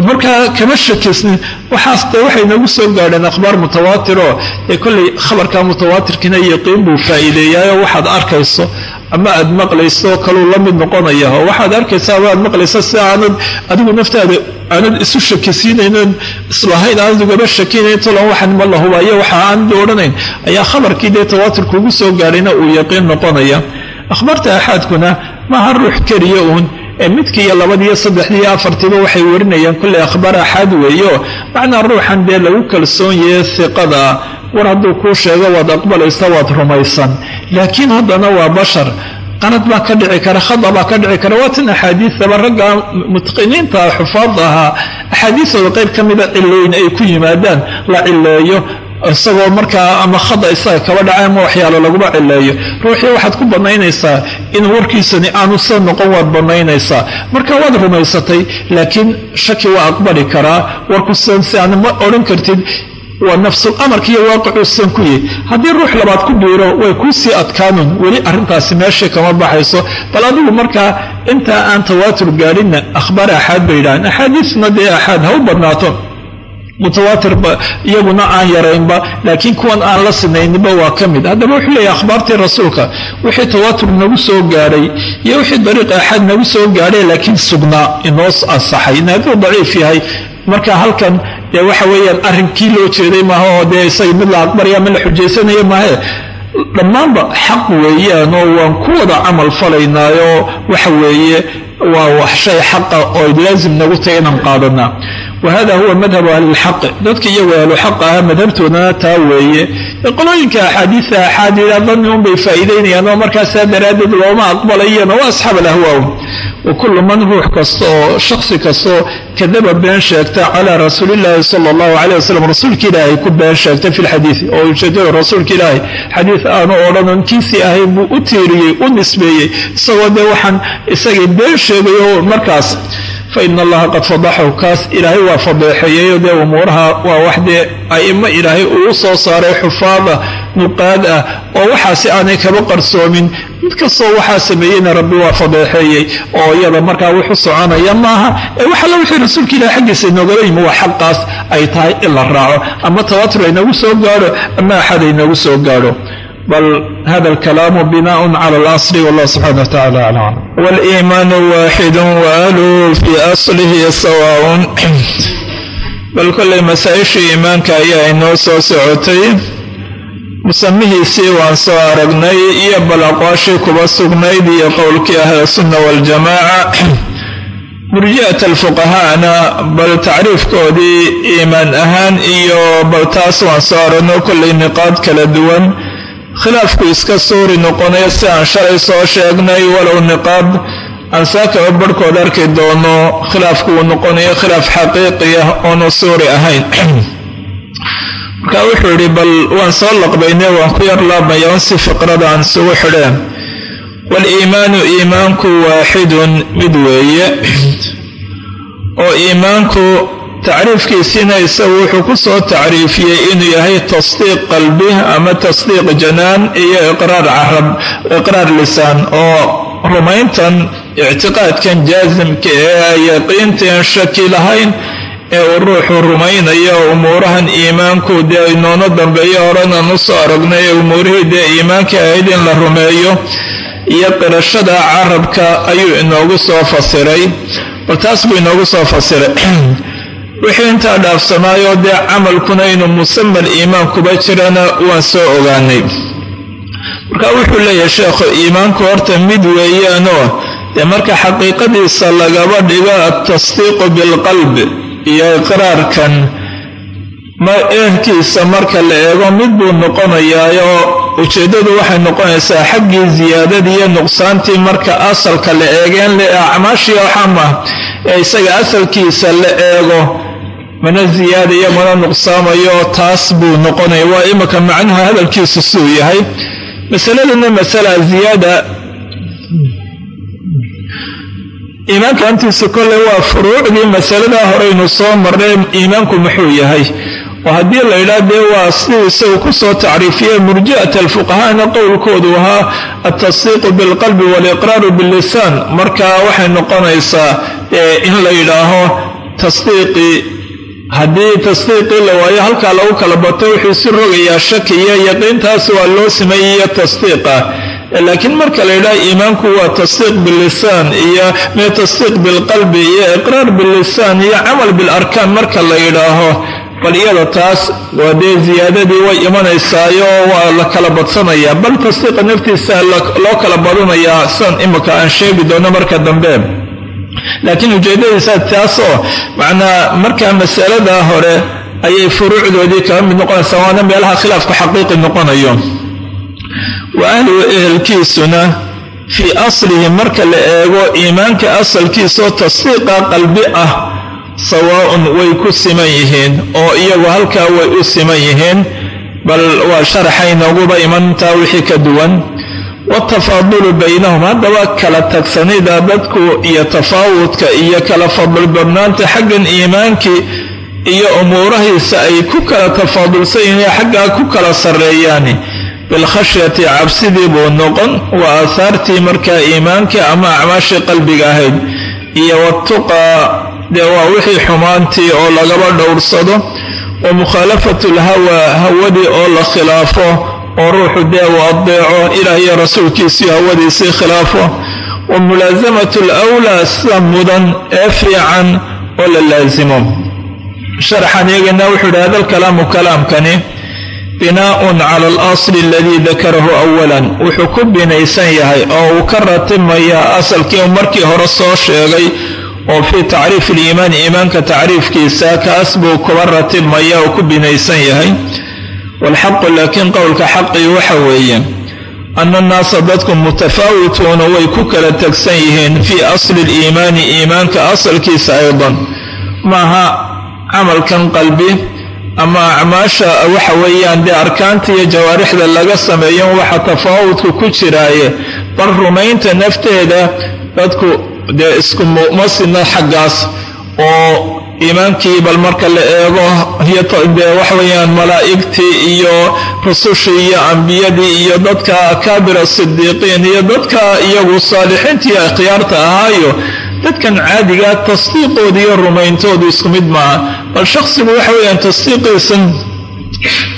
markaa kama shakisnin waxaas dee waxay nagu soo gaadheen akhbaar mutawaatiroo ee kollay khabarka mutawaatirkiina yaqiin buu faa'iideeyaayoo waxaad arkayso ama aad maqlayso kaluu la mid noqonaya waxaad arkaysa ama aad maqlaysa si aanad adigu naftaada aanad isu shakisiinaynon islahayn aanad ugaba shakinayn tolan waxan ma la hubaayo waxa aanad odhanayn ayaa khabarkii dee tawaatirkuugu soo gaadhayna uu yaqiin noqonaya. Akhbaarta axaadkuna maaha ruux keliya uun midkii iyo labadiiyo saddexdii iyo afartiiba waxay warinayaan kulley akhbaar axaad weeyo. Macnaa ruuxan dee lagu kalsoon yahe hiqada war hadduu kuu sheego waad aqbalaysa waad rumaysan. Laakiin haddana waa bashar. Qanad baa ka dhici kara khada baa ka dhici kara. Waa tan axaadiidaba ragga mutqiniinta xufaadda ahaa. Axaadiistooda qayb ka mida cilooyin ay ku yimaadaan la cileeyo isagoo markaa ama khada isaga kaba dhaca ama waxyaalo laguma cileeyo ruuxii waxaad ku bannaynaysaa in warkiisani aanu soo noqon waad bannaynaysaa. Marka waad rumaysatay laakiin shaki waa aqbali karaa warku sidan si aan ma odhan kartid waa nafsul amarka iyo waaqicuusan ku yihi haddii ruux labaad ku biiro way kuu sii adkaanun weli arrintaasi meeshii kama baxayso. Bal adigu markaa intaa aan tawaatur gaadhinna akhbaar axaad bay yidhahaan axaadiisna dee axaad ha u badnaato mutawaatir iyaguna aan yaraynba laakiin kuwan aan la sinayninba waa ka mid. Haddaba wuxuu leeyahy akhbaartii rasuulka wixii tawaatur nagu soo gaadhay iyo wixii dariiq axaad nagu soo gaadhay laakiin sugnaa inoo ansaxay. In daciif yahay. Marka halkan dee waxa weeyaan arrinkii loo jeeday maaha oo dee isaga mid la aqbaraya mid la xujaysanayo maahe dhammaanba xaq weeyaan oo waan ku wada camal falaynaayo. Waxa weeye waa wax shay xaqa oo laazim nagu tahay inaan qaadanaa wahada huwa madhabu ahlilxaqi dadka iyagoo ahluxaq aha madhabtoodana taa weeye qolooyinka axaadiida axaad yidhaa danni unbay faa'iidaynayaan oo markaasaa daraaddeed looma aqbalayana waa asxaab alahwaa wa kullu man ruux kasta oo shaksi kastaoo kadaba been sheegta calaa rasuulillaahi sala allahu caleyh wasalam rasuulka ilaahay ku been sheegtay fi lxadiidi oo ujeedada rasuulka ilaahay xadiid aanu odhanon kiisii ahayn buu u tiiriyey u nisbeeyey isagoo been markaas faina allaha qad fadaxahu kaas ilaahay waa fadeexeeyeyo dee umuuraha waa wax dee a'imo ilaahay uu soo saaray xufaada nuqaad ah oo waxaasi aanay kaba qarsoomin. Mid kastoo waxaa sameeyeyna rabbi waa fadeexeeyey oo iyada markaa wuxu soconaya maaha ee wax alla wixii rasuulka ilahi xaggiisa inoogala yimi waa xaqaas ay tahay in la raaco. Ama tawaatur aynagu soo gaadho ama axad aynagu soo gaadho bal hada alkalaamu binaء clى اlasl wallah subxana wa tacala aclam wاliimaanu waaxidu waaluhu fii aslihi sawaءun bal kollay masaa-ishii iimaanka ayaa inoo soo socotay musamihiisii waan soo aragnay iyo bal aqwaashii kuba sugnayd iyo qowlkii ahlusunna waاljamaca murji'at alfuqahaana bal tacriifkoodii iimaan ahaan iyo bal taas waan soo aragno kollay niqaad kala duwan khilaafku iska suuri noqonayo si aan shalay soo sheegnay walow niqaab aan saakaba barhkood arki doono khilaafku uu noqonayo khilaaf xaqiiqi ah oonu suuri ahayn marka wuxuu yidhi bal waan soo laqbayne waan ku yar laabmaya si fiqrada aan isugu xidheen waaliimaanu iimaanku waaxidun mid weeye oo iimaanku tacriifkiisiina isagu wuxuu ku soo tacriifiyey inuu yahay tasdiiq qalbi ama tasdiiq janaan iyo iqraar carab iqraar lisaan oo rumayntan ictiqaadkan jaasimka ee yaqiinteen shaki lahayn ee uu ruuxu rumaynayo umuurahan iimaanku dee inoono dambeeyo horenan u soo aragnay ee umuurihii dee iimaanka ahayd in la rumeeyo iyo qirashada carabka ayuu inoogu soo fasiray. Bal taas buu inoogu soo fasiray [CLEARS THROAT] wixii intaa dhaafsanaayoo dee camalkuna inuu musamal iimaan kuba jirana waan soo ogaanay. Marka wuxuu leeyahay sheekhu iimaanku horta mid weeyaanoo dee marka xaqiiqadiisa lagaba dhigo altasdiiqu bilqalb iyo iqraarkan ma ehelkiisa marka la eego mid buu noqonayaayoo ujeeddadu waxay noqonaysaa xaggii siyaadadii iyo nuqsaantii marka asalka la eegeen le acmaashii waxaamah ee isaga asalkiisa la eego mana ziyaadayo mana nuqsaamayo taas buu noqonaya waa imika macnaha hadalkiisu suu yahay. Masaladana masala ziyaada. Iimaanka antiisa kolle waa furuucdii masaladaa horeynu soo marnay iimaanku muxuu yahay. Oo haddii la yidhaah dee waa siduu isagu ku soo tacriifiye murji'at alfuqahaana qowlkoodu ahaa altasdiiqu bilqalbi waaliqraaru billisaan. Marka waxay noqonaysaa in la yidhaaho tasdiiqii haddii tasdiiqii la waayo halkaa lagu kala bato wuxuu si rogayaa shakiya yaqiintaas waa loo sameeyaya tasdiiqa. Laakiin marka la yidhaha iimaanku waa tasdiiq billisaan iyo mee tasdiiq bilqalbi iyo iqraar billisaan iyo camal bilarkaan marka la yidhaaho. Bal iyada taas waa dee ziyaadadii way imanaysaayo waa la kala badsanayaa. Bal tasdiiqa naftiisa loo kala badanayaa sidan imika aan sheegi doono marka dambe laakiin ujeedadiisa taasoo macnaa markaa masalada hore ayay furuucdoodii kala mid noqonaysaa waana meelaha khilaafku xaqiiqi noqonayo. Wa ahluhu ehelkiisuna fii aslihi marka la eego iimaanka asalkiisaoo tasdiiqa qalbi ah sawaaun way ku siman yihiin oo iyagu halkaa way u siman yihiin bal waa sharaxay nooguba imantaa wixii ka duwan watafaadulu baynahum haddaba kala tagsanida dadku iyo tafaawudka iyo kala fadlbadnaanta xaggan iimaankii iyo umuurahiisa ay ku kala tafaadulsan yihiin xaggaa ku kala sarreeyaani. Bilkhashyati cabsidii buu noqon waa aahaartii markaa iimaanka ama acmaashii qalbiga ahayd. Iyo watuqaa dee waa wixii xumaantii oo lagaba dhowrsado. Wa mukhaalafatu lhawa hawadii oo la khilaafo oo ruuxu dee uu adeeco ilaah iyo rasuulkiisii hawadiisii khilaafo. Wa mulaasamatu lwlaa sida mudan ee fiican oo la laasimo sharxan iyagana wuxuu yidhi hada alkalaamu kalaamkani binaaun cala alasli aladii dakarahu awalan wuxuu ku binaysan yahay oo uu ka ratimayaa asalkii markii hore soo sheegay oo fii tacriifi aliimaani iimaanka tacriifkiisa kaas buu kuba ratimaya oo ku binaysan yahay waalxaqu laakiin qowlka xaqii waxa weeye ana annaasa dadku mutafaawituuna way ku kala tegsan yihiin fii asli liimaani iimaanka asalkiisa aydan maaha camalkan qalbi ama acmaasha waxa weeyaan dee arkaanta iyo jawaarixda laga sameeyo waxa tafaawudku ku jiraaye bal rumaynta nafteeda dadku dee isku masina xaggaas oo iimaankii bal marka la eego dee waxaweyaan malaa'igtii iyo rusushii iyo ambiyadii iyo dadka akaabira sidiiqiin iyo dadka iyagu saalixiintii akhyaarta ahaayo dadkan caadigaa tasdiiqooda iyo rumayntoodu isku mid maaha. Bal shaksigu waxa weyaan tasdiiqiisan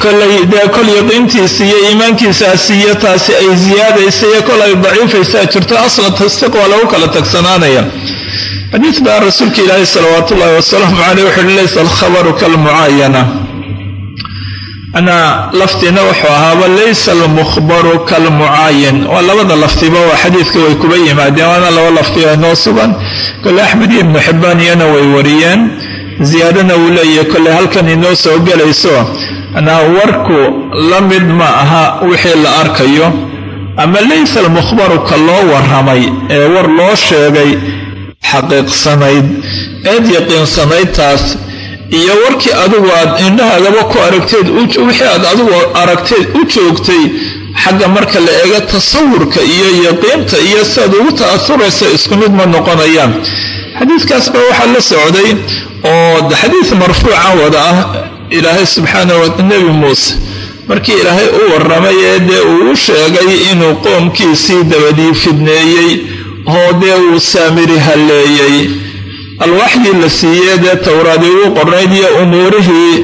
kolay dee kol yaqiintiisa iyo iimaankiisaasi iyo taasi ay ziyaadaysa iyo kol ay daciifaysaa jirto aslan tasdiiq waa lagu kala tagsanaanaya xadiid baa rasuulka ilaahi salawaat ullahi wasalaamu caleyh wuxu uhi alkhabaru kalmucaayana anaa laftiina wuxuu ahaaba laysa almukhbaru kalmucaayan waa labada laftiba waa xadiidka way kuba yimaadeen waana laba lafti oo noo sugan. Kole axmed iyo ibnu xibbaan iyana way wariyeen. Ziyaadana uu leeyahay kolle halkan inoo soo gelayso. Anaa warku la mid ma aha wixii la arkayo ama laysa almukhbaru ka loo warramay ee war loo sheegay xaqiiqsanayd eed yaqiinsanayd taas iyo warkii adigu aad indhahaagaba ku aragteed wixii aad adigu aragteed u joogtay xagga marka la eego tasawurka iyo yaqiinta iyo siaad ugu ta'asuraysa isku mid ma noqonayaan. Xadiidkaas baa waxaa la socday oo xadiid marfuuca wada ah ilaahay subxaana wa nebi muuse markii ilaahay u warramay ee dee uu u sheegay inuu qoomkiisii dabadii fidneeyey oo dee uu saamiri halleeyey alwaxdii la siiyey dee towraadii ugu qornayd iyo umuurihii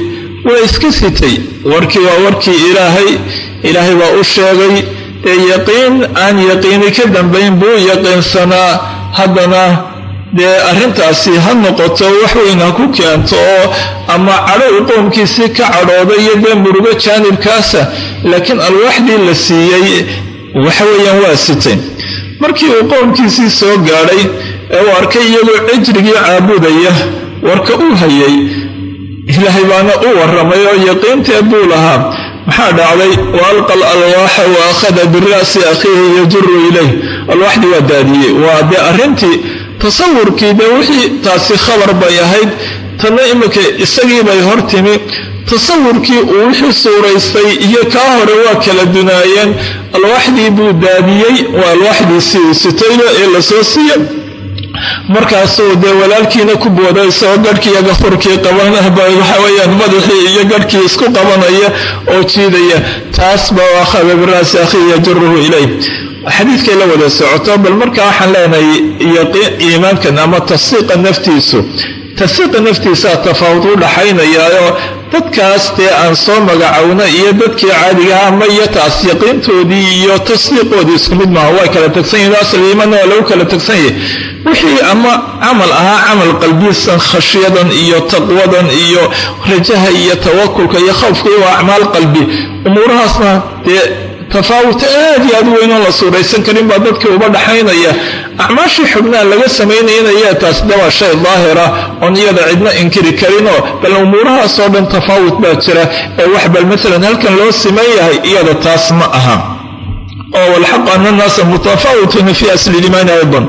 waa iska sitay. Warkii waa warkii ilaahay. Ilaahay baa u sheegay dee yaqiin aan yaqiini ka dambayn buu yaqiinsanaa. Haddana dee arrintaasi ha noqoto wax weyn ha ku keento oo ama cadho uu qoomkiisii ka cadhooda iyo dee murugo jaanibkaasa. Laakiin alwaxdii la siiyey waxa weeyaan waa sitay markii uu qoomkiisii soo gaadhay ee uu arkay iyagoo cijrigii caabudaya warka uu hayay ilaahay baana u warramay oo yaqiintee buu lahaa. Maxaa dhacday? Wa alqa al alwaaxa wa akhada bira'si akhiihi yajuru ilayh. Alwaxdii waa daadiyey. Waa dee arrintii tasawurkii dee wixii taasi khabar bay ahayd. Tanna iminka isagii bay hor tasawurkii uu wixii suuraystay iyo kaa hore waa kala dunaayeen. Alwaxdii buu daadiyey waa alwaxdiisii uu sitayna ee la soo siiya markaasuu dee walaalkiina ku booda isagoo garhkiiyo gafurkii qabanwaxaweyaan madaxii iyo garhkii isku qabanaya oo jiidaya. Taas baa akhada biraasi akhii yajuruhu ilay. Xadiidkay la wada socoto bal marka waxaan leenahay iimaankan ama tasdiiqa naftiisu tasdiiqa naftiisaa tafaawud u dhaxaynayaaoo dadkaas dee aan soo magacowna iyo dadkii caadigaha ama iyo taas yaqiintoodii iyo tasdiiqoodii isku mid maaha. Way kala tagsan yihiin asal iimaanna waa lagu kala tagsan yahay. Wixii ama camal ahaa camal qalbisan khashyadan iyo taqwadan iyo rajaha iyo tawakulka iyo khawfka iyo waa acmaal qalbi umuurahaasna dee tafaawut aad iyo aad weyn oon la suuraysan karin baa dadkii uba dhaxaynaya. Acmaashii xubnaha laga samaynaynayaa taas de waa shay daahira oon iyada cidna inkiri karinoo bal umuurahaasoo dhan tafaawut baa jira ee wax bal maalan halkan loo siman yahay iyada taas ma aha. Oo walxaqu ana annaasa mutafaawituuna fi asli limaani aydan.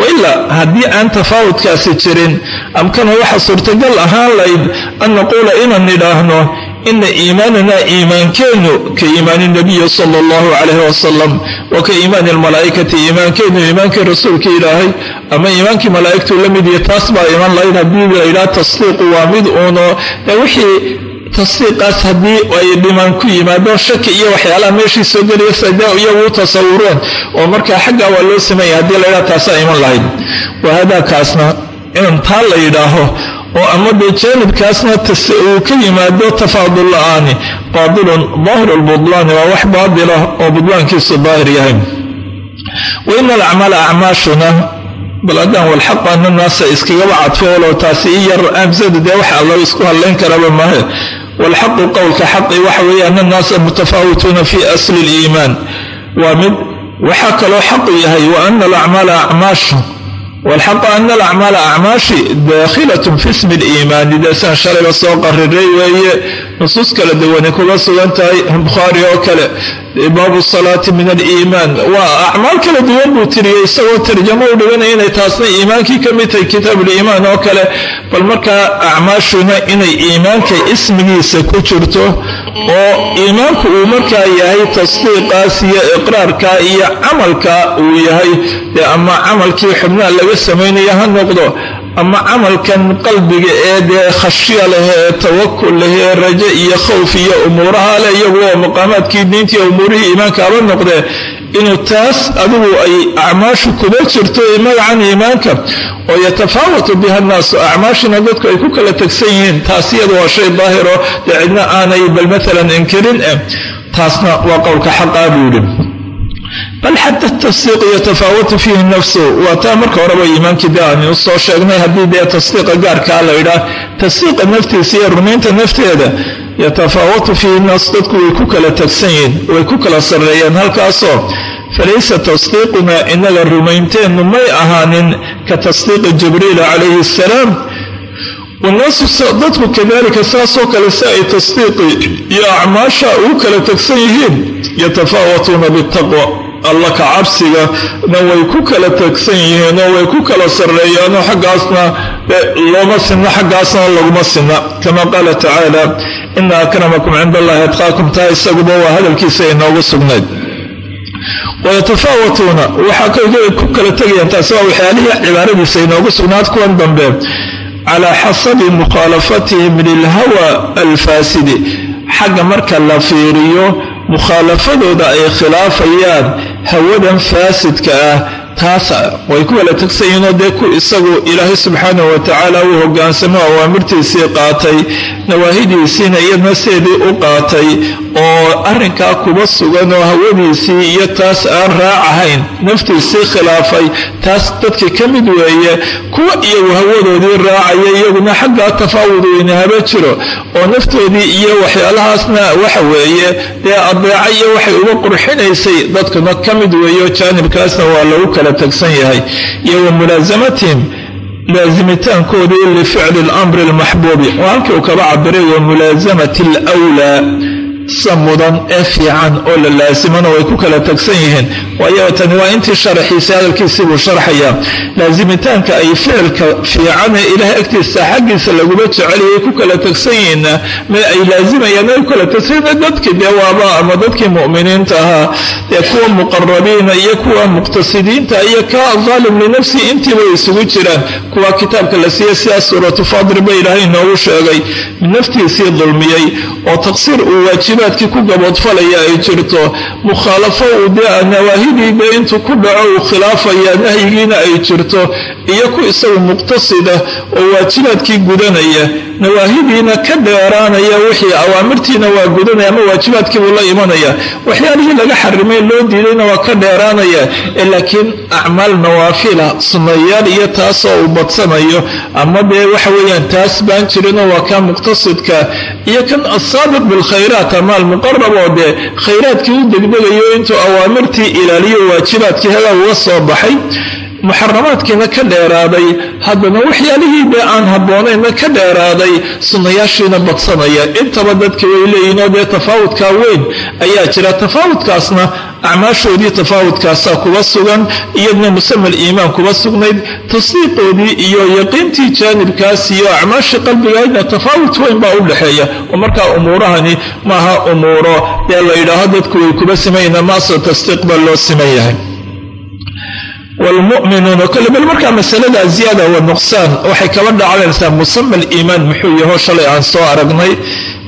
Wailaa haddii aan tafaawutkaasi jirin amkana waxa suurtagal ahaan layd an naquula inaan nidhaahno ina iimaanana iimaankeennu ka iimaani nabiyi sala allahu calayhi wasalam wa ka iimaani almalaa'ikati iimaankeennu iimaankii rasuulka ilaahay. Ama iimaankii malaa'igtu la mid iyo taas baa iman lahayd haddii la yidhaha tasdiiqu waa mid uuno wixii tasdiiqaas haddii ay dhimaan ku yimaado shaki iyo waxyaalaha meeshii soo gelaya sada iyagu u tasawuroon oo markaa xaggaa waa loo sameeya haddii la yidhaha taasaa iman lahayd. Wahadaa kaasna in taa la yidhaaho oo ama dee jaanibkaasna uu ka yimaado tafaadul la'aani daahir lbudlaani waa wax baadilah oo budlaankiisu daahir yahay. Wa ina alacmaala acmaashuna bal haddaan walxaqa ana naasa iskagaba cadfo walow taasi i yar amsadu dee waxa allo isku hadlayn karaba mahe walxaqu qowlka xaqi waxa weeye ana naasa mutafaawituuna fi asli liimaan waa mid waxaa kaloo xaqu yahay wa ana alacmaala acmaashu walxaqu ana alacmaala acmaashi daakhilatun fi ismi liimaani deesaan shalayba soo qariray weeye nusuus kala duwane kuga sugan tahay bukhaari oo kale baabu salaati min aliimaan waa acmaal kala duwan buu tiriyey isagoo tarjamo u dhiganaya inay taasna iimaankii ka mid tahay kitaabuliimaan oo kale bal markaa acmaashuna inay iimaanka ismigiisa ku jirto oo iimaanku uu markaa yahay tasdiiqaas iyo iqraarka iyo camalka uu yahay ama camalkii xubnaha laga samaynaya ha noqdo ama camalkan qalbiga ee dee khashya leh ee tawakul leh ee raje iyo khawf iyo umuuraha leh iyagu oo maqaamaadkii diintii umuurihii iimaankaaba noqdee inuu taas adigu ay acmaashu kuba jirto magacan iimaanka oo yatafaawatu biha annaasu acmaashina dadku ay ku kala tegsan yihiin taas iyadu waa shay daahiro dee cidna aanay bal maalan inkirin eh taasna waa qowlka xaqaa buu yidhi bal xata tasdiiq yatafaawatu fiihi nafsu waa taa marka horeba iimaankii de aan u soo sheegnay haddii dee tasdiiqa gaarkaa la yidhaah tasdiiqa naftiisa iyo rumaynta nafteeda yatafaawatu fiihi naas dadku way ku kala tegsan yihiin way ku kala sarreeyeen halkaasoo falaysa tasdiiquna inaga rumaynteennu may ahaanin ka tasdiiqi jibriila calayhi assalaam wanaasu dadku kadalika saasoo kale si ay tasdiiqi iyo acmaasha ugu kala tegsan yihiin yatafaawatuuna bitaqwa alla ka cabsigana way ku kala tegsan yihiinoo way ku kala sarreeyaanoo xaggaasna looma sinna xaggaasna laguma sinna. Kama qaala tacaala ina akramakum cinda allahi atqaakum taa isaguba waa hadalkiisa inoogu sugnayd. Wayatafaawatuuna waxaa ku kala tegayaan taasi waa waxyaalihii cibaaradiisa inoogu sugnaad kuwan dambe. Calaa xasabi mukhaalafatihim lilhawa alfaasidi xagga marka la fiiriyo mukhaalafadooda ay khilaafayaan hawadan faasidka ah taas way ku wala tegsayiinoo dee ku isagu ilaahay subxaanahu watacaala uu hogaansamo awaamirtiisii qaatay nawaahidiisiina iyadna seedii u qaatay oo arrinkaa kuba sugan oo hawadiisii iyo taas aan raacahayn naftiisii khilaafay taas dadka ka mid weeye kuwa iyagu hawadoodii raacaya iyaguna xaggaa tafaawud weyne haba jiro oo naftoodii iyo waxyaalahaasna waxa weeye dee adeeca iyo waxay uga qurxinaysay dadkuna ka mid weeyo jaanibkaasna waa lagu kala tegsan yahay iyo wa mulaasamatihim lificli lamri almaxbuubi oo halkii uu kaba cabiray wa mulaasamati alwlaa sa mudan ee fiican oo la laasimana way ku kala tegsan yihiin. Waayo tani waa intii sharaxiisa hadalkiisii buu sharxayaa. Laasimitaanka ay ficilka fiican ee ilaahay agtiisa xaggiisa laguma jeceliyay ku kala tegsan yihiinna ma ay laazimayaan ay ku kala tegsan dadkii dee ama dadkii mu'miniinta ahaa dee kuwa muqarabiina iyo kuwa muqtasidiinta iyo ka daalim linafsi intiiba isugu jiraan. Kuwa kitaabka la siiyey sidaas suuratu fadri ba ilaahay inoogu sheegay. Naftiisii dulmiyey oo taqsiir uu waajibaadkii ku gaboodfalaya ay jirto mukhaalafo uu dee nawaahidiiba intuu ku dhaco uu khilaafaya nahyigiina ay jirto iyo ku isagu muqtasida oo waajibaadkii gudanaya. Nawaahidiina ka dheeraanaya wixii awaamirtiina waa gudanaya ama waajibaadkiibuu la imanaya. Waxyaalihii laga xarimay loo diidayna waa ka dheeraanaya. Laakiin acmaal nawaafila sunnayaal iyo taasoo uu badsanayo ama dee waxa weeyaan taas baan jirinoo waa ka muqtasidka. Iyo kan asaabiq bilkhayraat ama almuqarab oo dee khayraadkii u degdegayo intuu awaamirtii ilaaliyo waajibaadkii hagaag uga soo baxay muxaramaadkiina ka dheeraaday haddana waxyaalihii dee aan habboonaynna ka dheeraaday sunnayaashiina badsanaya. Intaba dadka way leeyihinoo dee tafaawudkaa weyn ayaa jira. Tafaawudkaasna acmaashoodii tafaawudkaasaa kuba sugan iyadna musamal iimaan kuba sugnayd. Tasdiiqoodii iyo yaqiintii jaanibkaas iyo acmaashii qalbigaydna tafaawud weyn baa u dhexeeya oo markaa umuurahani maaha umuuro. Dee la yidhaaho dadku way kuba simayna maasoo tasdiiq baa loo siman yahay wlmuminuuna kole bal markaa masalada ziyaada wa nuqsaan waxay kaba dhacdaysaa musama aliimaan muxuu yaho shalay aan soo aragnay.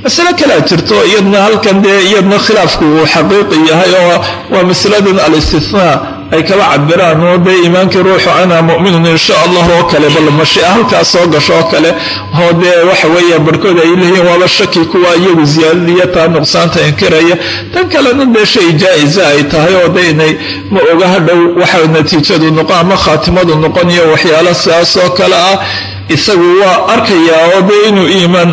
Masale kalea jirto iyadna halkan dee iyadna khilaafku uu xaqiiqi yahay oo waa masaladan alistinaa ay kaba cabiraan oo dee iimaankii ruuxu ana muminun insha allah oo kale bal mashia halkaas soo gasho oo kale oo dee waxa weeye barhkood ay leeyihiin waaba shaki kuwa iyagu ziyaadadiyo taa nuqsaanta inkiraya. Tan kalena dee shay jaa-isa ay tahay oo de inay ma oga hadhow waxa natiijadu noqon ama khaatimadu noqon iyo waxyaalo sidaas oo kale ah. Isagu waa arkayaa oo dee inuu iimaan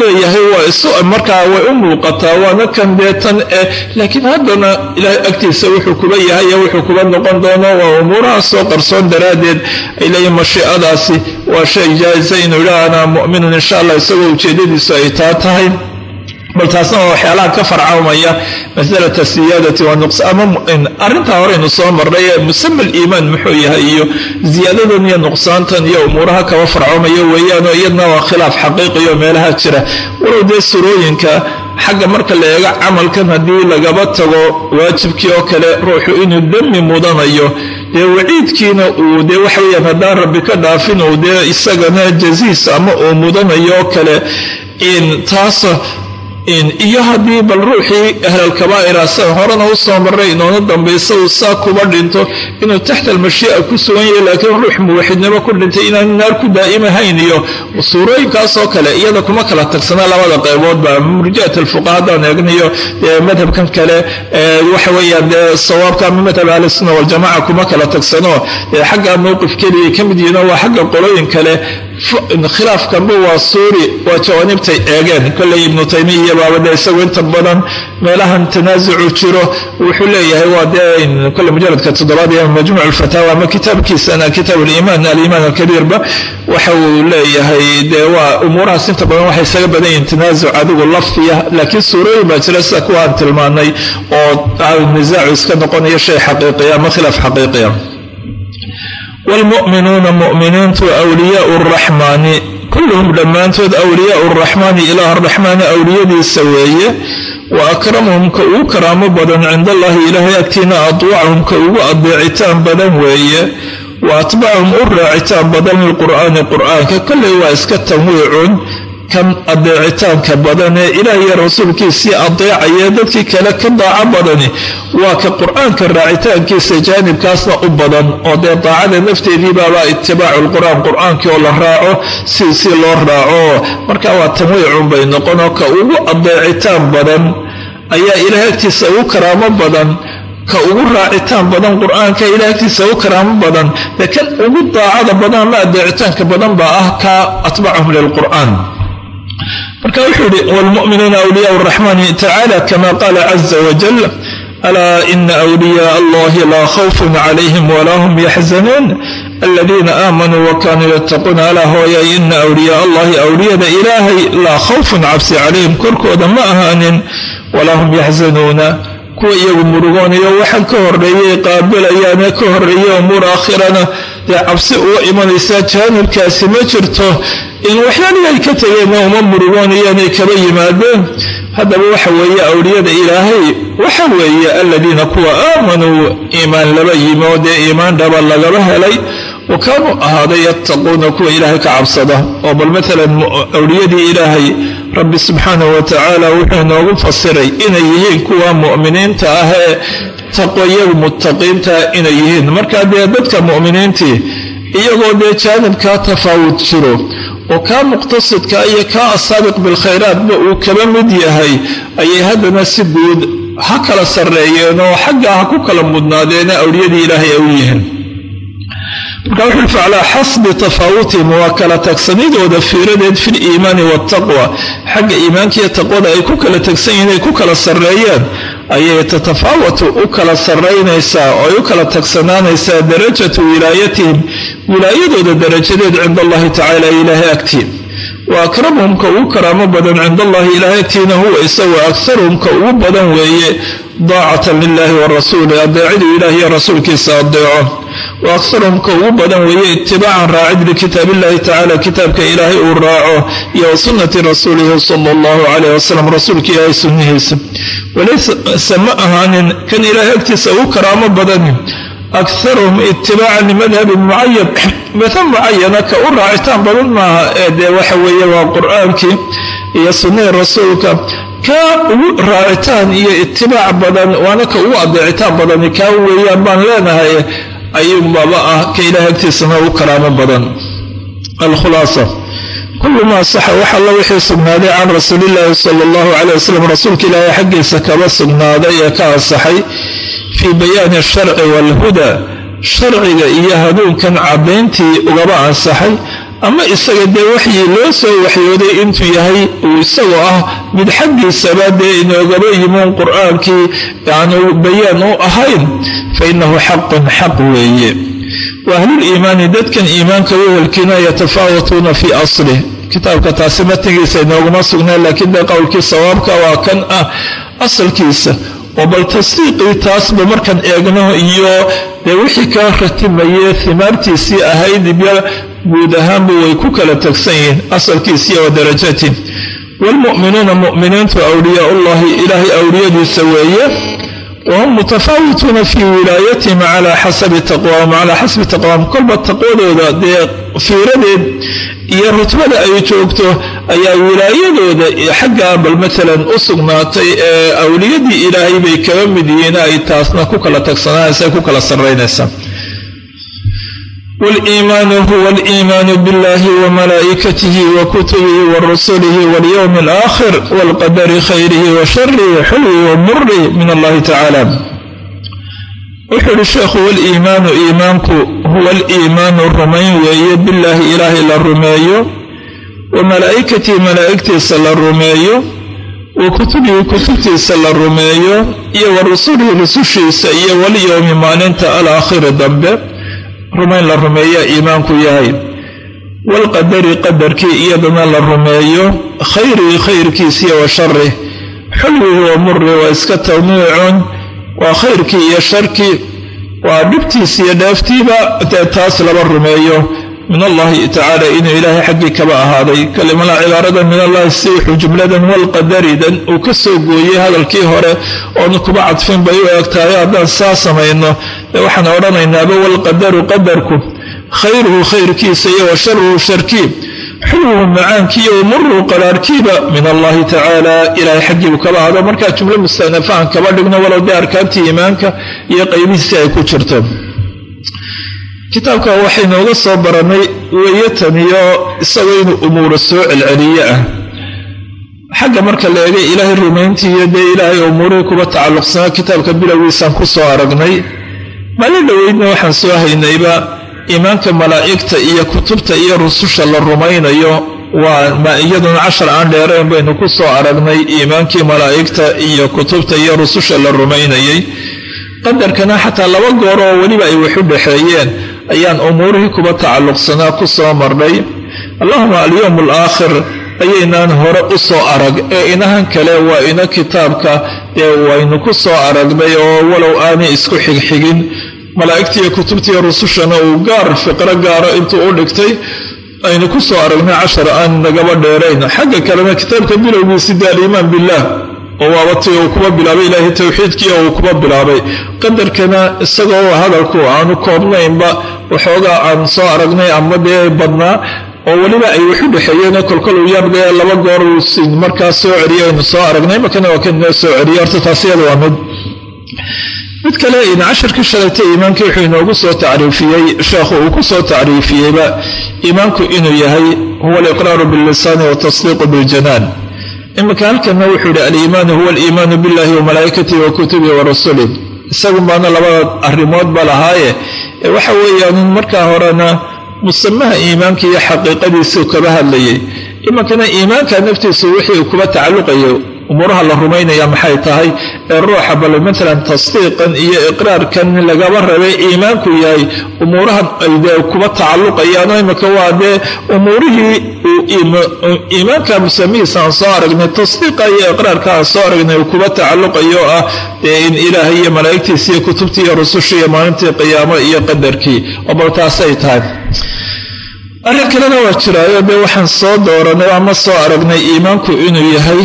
leeyahay waa isu markaa way u muuqataa waana kan dee tan eh laakiin haddana ilaahay agtiisa wuxuu kuba yahay iyo wuxuu kuba noqon doono waa umuurahaas soo qarsoon daraaddeed. Ay leeyihiin mashiicadaasi waa shay jaa-isa inuu yidhaha ana mu'minun insha allah isagoo ujeedadiisu ay taa tahay. Bal taasna waa waxyaalaha ka farcamaya masalata siyaadati wanuqs ama arrintaa horeynu soo marnay ee musama aliimaan muxuu yahay iyo ziyaadadan iyo nuqsaantan iyo umuuraha kaba farcamaya weeyaanoo iyadna waa khilaaf xaqiiqiyo meelaha jira. Walow dee surooyinka xagga marka la eego camalkan haddii lagaba tago waajibkii oo kale ruuxu inuu demi mudanayo dee waciidkiina uu dee waxa weyaan haddaan rabbi ka dhaafin uu dee isagana jaziis ama uu mudanayo oo kale taas iyo haddii bal ruuxii ahlalkabaa'ir asaga horena u soo marray inoona dambaysa uu saa kuba dhinto inuu taxta almashii'a ku sugan yahay laakiin ruux muwaxidnimo ku dhintay inaan naar ku daa'imahayn iyo suurooyinkaasoo kale iyada kuma kala tagsana labada qayboodba murji'at alfuqaha haddaan eegnayo madhabkan kale waxa weeyaan dee sawaabka ama madhab ahlisunna waljamaca kuma kala tagsano xagga mowqif keliya ka mid yihiin waa xagga qolooyin kale khilaafkanba waa suuri waa jawaanibtay eegeen. Kolley ibnu taymiya baabade isagu inta badan meelahan tanaasucu jiro. Wuxuu leeyahay waa dee kole mujaladka toddobaad ee majmuuc alfataawa ama kitaabkiisana kitaab aliimaan aliimaan alkabiirba waxa uu leeyahay dee waa umuurahaas inta badan waxay isaga badan yihiin tanaasuc adigu lafdiya laakiin suurooyin baa jira sida kuwa aan tilmaanay oo nisaacu iska noqonayo shay xaqiiqiya ama khilaaf xaqiiqiya wlmu'minuuna mu'miniintu wliyaau araxmaani kulluhum dhammaantood wliyaau araxmaani ilaah araxmaani awliyadiisa weeye wa akramuhum ka ugu karaamo badan cinda allahi ilaahay agtiina adwacahum ka ugu adeecitaan badan weeye wa atbacahum u raacitaan badan lilqur'aani qur'aanka kolley waa iska tanwiicun kan adeecitaanka badan ee ilaah iyo rasuulkiisii adeecaya dadkii kale ka daaco badani. Waa ka qur'aanka raacitaankiisa jaanibkaasna u badan oo dee daacada nafteedii baabaa itibaacu lqur'aan qur'aankii oo la raaco siisii loo raaco. Marka waa tanwiicun bay noqonoo ka ugu adeecitaan badan ayaa ilaah agtiisa ugu karaamo badan. Ka ugu raacitaan badan qur'aanka ilaah agtiisa ugu karaamo badan. Dee kan ugu daacada badan ama adeecitaanka badan baa ah ka atbacahum lilqur'aan marka wuxuu yihi wlmu'minuuna wliyaau raxmaani tacaala kama qaala caza wajal alaa ina wliyaء allahi laa khawfun calayhim walaa hum yaxzanuun aladiina aamanuu wakanuu yattaquuna alaa hooyay ina wliyaء allahi awliyada ilaahay laa khawfun cabsi calayhim korkooda ma ahaanin walaa hum yaxzanuuna kuwa iyagu murugoonayo waxaan ka horeeyay qaabilayaane ka horeeye umuur aakhirana. Dee cabsi uga imanaysaa jaanibkaasi ma jirto. In waxyaalihii ay ka tegeenna uma murugoonayaan ay kaba yimaadeen. Haddaba waxa weeye awliyada ilaahay waxa weeye aladiina kuwa aamanuu iimaan laba yimi dee iimaan dhaba lagaba helay wa kaanuu ahaaday yattaquuna kuwa ilaahay ka cabsada oo bal maalan awliyadii ilaahay rabbi subxaanahu watacaala wuxuu inoogu fasiray inay yihiin kuwa mu'miniinta ah ee muttaqiinta inay yihiin. Markaa dee dadka mu'miniintii iyagoo dee jaanibkaa tafaawud jiro oo kaa muqtasidka iyo kaa asaabiq bilkhayraatba uu kaba mid yahay ayay haddana si guud ha kala sarreeyeen oo xaggaa ha ku kala mudnaadeena awliyadii ilaahay ay u yihiin marka wuxuu uhi calaa xasbi tafaawutihim waa kala tagsanidooda fiiradeed fi liimaani waataqwa xagga iimaankiiyo taqwada ay ku kala tagsan yihiin ay ku kala sarreeyaan ayay tatafaawatu u kala sarraynaysaa oo ay u kala tagsanaanaysaa darajatu wilaayatihim wilaayadooda darajadeed cinda allahi tacala ilaahay agtii wa akramuhum ka ugu karaamo badan cinda allahi ilaahay agtiina huwa isagu akharuhum ka ugu badan weeye daacatan lilahi wa rasuulih adeeciduu rasuulkiisa adeeco wa akharuhum ka ugu badan weeye itibaacan raacid likitaab illahi tacala kitaabka ilaahay uu raaco iyo wa rasuulihi sala allahu calayh wasalam rasuulka ilaahay sunnihiisa. Walayse ma ahaanin kan ilaahay agtiisa ugu karaamo badani akaruhum itibaacan limadhabin mucayan madhab mucayana ka u raacitaan badan maaha ee dee waxa weeye waa qur'aankii iyo sunnihii rasuulka. Ka ugu raacitaan iyo itibaac badan waana ka ugu adeecitaan badani kaa weeyaan baan leenahay ayuunbaba ah ka ilahay agtiisana ugu karaamo badan. Alkhulaasa. Kullu maa saxa wax alla wixii sugnaaday can rasuulillaahi sala allahu caleyh wasalam rasuulka ilaahay xaggiisa kaba sugnaaday ee ka ansaxay fii bayaani alsharci waalhuda sharciga iyo hanuunkan caddayntii ugaba ansaxay ama isaga dee waxyii loo soo waxyooday intuu yahay uu isagoo ah mid xaggiisaba dee inoogaba yimuun qur'aankii yaanu bayaan u ahayn fa innahu xaqun xaq weeye. Wa ahluliimaani dadkan iimaanka wehelkiina yatafaawatuuna fii aslih kitaabka taasi matnigiisa inooguma sugnaa laakiin dee qowlkii sawaabka waa kan ah asalkiisa. Oo bal tasdiiqii taasba markaan eegno iyo dee wixii ka ratimayee himaartiisii ahayd guud ahaanba way ku kala tagsan yihiin asalkiisiiyo wa darajati waalmu'minuuna mu'miniintu awliyaullahi ilaahay awliyadiisa weeye wahum mutafaawituuna fii wilaayatihim calaa xasabi taqwaahum calaa xasbi taqwaahum. Kolba taqwadooda dee fiiradeed iyo rutbada ay joogto ayaa wilaayadooda xaggaa bal maalan u sugnaatay ee awliyadii ilaahay bay kaba mid yihiin ay taasna ku kala tagsanaanaysa ku kala sarraynaysa waliimaanu huwa aliimaanu billahi wa malaa'ikatihi wa kutubihi wa rusulihi walyowmi alaakhir walqadari khayrihi wa sharihi xulwihi wa murihi min allahi tacaala wuxuu uhi sheekhu waliimaanu iimaanku huwa aliimaanu rumayn weeye billaahi ilaahay la rumeeyo wa malaa'ikatihi malaa'igtiisa la rumeeyo wa kutubihi kutubtiisa la rumeeyo iyo wa rusulihi rusushiisa iyo walyowmi maalinta alaakhiri dambe rumayn la rumeeyaa iimaanku yahay. Waalqadari qadarkii iyadana la rumeeyo khayrihi khayrkiisiiyo wa sharih xulwihi wa muri waa iska tawniicun waa khayrkii iyo sharkii waa dhibtiis iyo dheeftiiba dee taas laba rumeeyo min allahi tacaala inuu ilaahay xaggii kaba ahaaday. Kalimala cibaarada min allahi wuxuu jumladan walqadaridan uu ka soo gooyey hadalkii hore oonu kuba cadfin bay u eegtahay haddaan saa samayno. Waxaan odhanaynaaba walqadaru qadarku khayruhu khayrkiisa iyo wa sharuhu sharkii xulwuhu macaankiiyo wamuruhu qaraarkiiba min allahi tacaala ilaahay xaggiibu kaba ahado markaa jumlo mustanafahan kaba dhigno walow dee arkaantii iimaanka iyo qaybihiisii ay ku jirto kitaabka waxaynooga soo baranay weeyatan iyo isagoo inuu umuura soo celceliye ah. Xagga marka la eegay ilaahay rumayntii iyo dee ilaahay umuurihii kuba tacalluqsanaa kitaabka bilowgiisaan ku soo aragnay. Maalin dhoweydna waxaan soo haynayba iimaanka malaa'igta iyo kutubta iyo rususha la rumaynayo waa iyaduna cashar aan dheerayn baynu ku soo aragnay iimaankii malaa'igta iyo kutubta iyo rususha la rumaynayay. Qadarkana xataa laba goor oo weliba ay wax u dhexeeyeen ayaan umuurihii kuba tacalluqsanaa ku soo marnay. Allahuma alyowm alaakhir ayaynaan hore u soo arag ee inahan kale waa ina kitaabka ee waynu ku soo aragnay oo walow aanay isku xigxigin. Malaa'igtiiyo kutubtiiyo rusushana uu gaar fiqro gaaro intuu u dhigtay aynu ku soo aragnay cashar aan nagaba dheerayn. Xagga kalena kitaabka bilowgiisi de aliimaan billaah oo waaba uu kuba bilaabay ilaahay towxiidkii uu kuba bilaabay. Qadarkana isagoo hadalku aanu koobnaynba waxoogaa aan soo aragnay ama dee badnaa oo weliba ay waxu dhexeeyeen kolkol uu yardee laba goor uu markaa soo celiyo aynu soo aragnay markana waa kan inoo soo celiyo? Horta taas iyada waa mid. Mid kale in casharkii shalaytay iimaankii wuxuu inoogu soo tacriifiyey sheekhu uu ku soo tacriifiyeyba iimaanku inuu yahay huwa aliqraaru billisaani watasdiiqu biljanaan iminka halkana wuxuu yihi aliimaanu huwa aliimaanu billahi wa malaa'ikatihi wa kutubihi wa rasulih isagun baana labada arrimoodba lahaaye. Waxa weeyaan markaa horena musamaha iimaanka iyo xaqiiqadiisuu kaba hadlayay imankana iimaanka naftiisu wixii uu kuba tacalluqayo umuuraha la rumaynaya maxay tahay? Ee ruuxa bal maalan tasdiiqan iyo iqraarkan lagaba rabay iimaanku yahay. Umuurahan ay kuba tacalluqayaano imanka waa dee umuurihii iimaanka musamihiisa aan soo aragnay tasdiiqa iyo iqraarka aan soo aragnay uu kuba tacalluqayo ah. Dee in ilaahay iyo malaa'igtiisa iyo kutubtii iyo rusushii iyo maalintii qiyaamo iyo qadarkii. Oo bal taasay tahay. Arrin kalena waa jiraayo dee waxaan soo dooranay ama soo aragnay iimaanku inuu yahay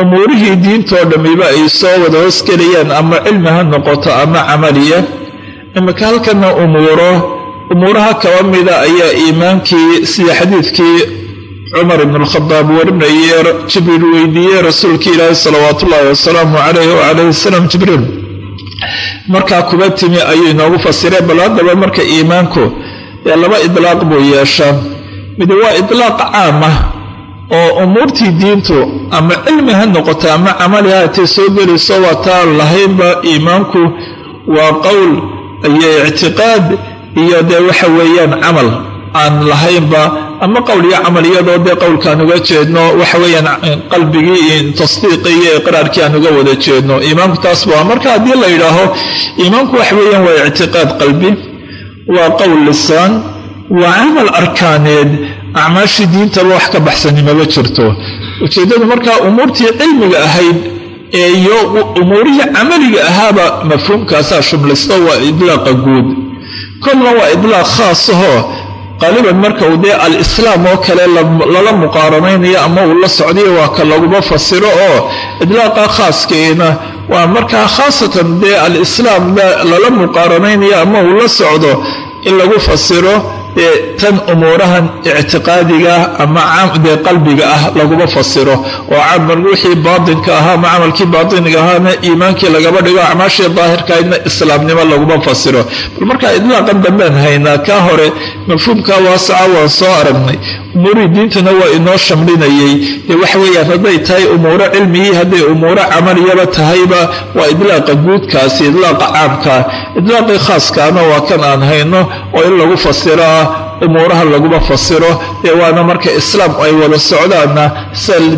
umuurihii diintoo dhammiba ay soo wada hoosgelayaan ama cilmi ha noqoto ama camaliya iminka halkana umuuro umuuraha kaba mida ayaa iimaankii sida xadiidkii cumar ibn alkhadaab warinayee jibriil weydiiyey rasuulkii ilaahi salawaatu ullaahi wasalaamu calayh wacalayhi wasalam jibriil. Markaa kuba timi ayuu inoogu fasiree bal haddaba marka iimaanku ee laba idlaaq buu yeeshaa. Mid waa idlaaq caam ah oo umuurtii diintu ama cilmi ha noqoto ama camali haatee soo gelayso waa taan lahaynba iimaanku waa qowl iyo ictiqaad iyo dee waxa weeyaan camal aan lahaynba ama qowl iyo camal iyadoo dee qowlkaan uga jeedno waxa weeyaan qalbigii tasdiiqii iyo iqraarkii aan uga wada jeedno. Iimaanku taas baa marka haddii la yidhaaho iimaanku waxa weeyaan waa ictiqaad qalbi waa qowl lisaan waa camal arkaaneed acmaashii diintaba wax ka baxsani maba jirto. Ujeeddadu markaa umuurtii cilmiga ahayd ee iyo umuurihii camaliga ahaaba mafhuumkaasaa shumlaysto waa idlaaqa guud. Kolna waa idlaaq khaasahoo qaaliban marka uu dee al-islaam oo kale lala muqaaranaynayo ama uu la socdayo waa ka laguma fasiro oo idlaaqa khaaskiina waa markaa khaasatan dee al-islaam lala muqaaranaynayo ama uu la socdo in lagu fasiro tan umuurahan ictiqaadiga ama dee qalbiga ah laguma fasiro. Oo camal wixii baatinka ahaa ama camalkii baatiniga ahaana iimaankii lagaba dhigo acmaashii daahirkahaydna islaamnimo laguma fasiro. Bal markaa idlaaqan dambeen haynaa kaa hore mafhuumka waasaca waan soo aragnay. Umuurihii diintuna waa inoo shamlinayay dee waxa weeyaan hadday tahay umuuro cilmigii hadday umuuro camaliyaba tahayba waa idlaaqa guudkaasi idlaaqa caamkaa. Idlaaqii khaaskaana waa kan aan hayno oo in lagu fasiro ah umuuraha laguma fasiro ee waana marka islaam ay wada socdaanna.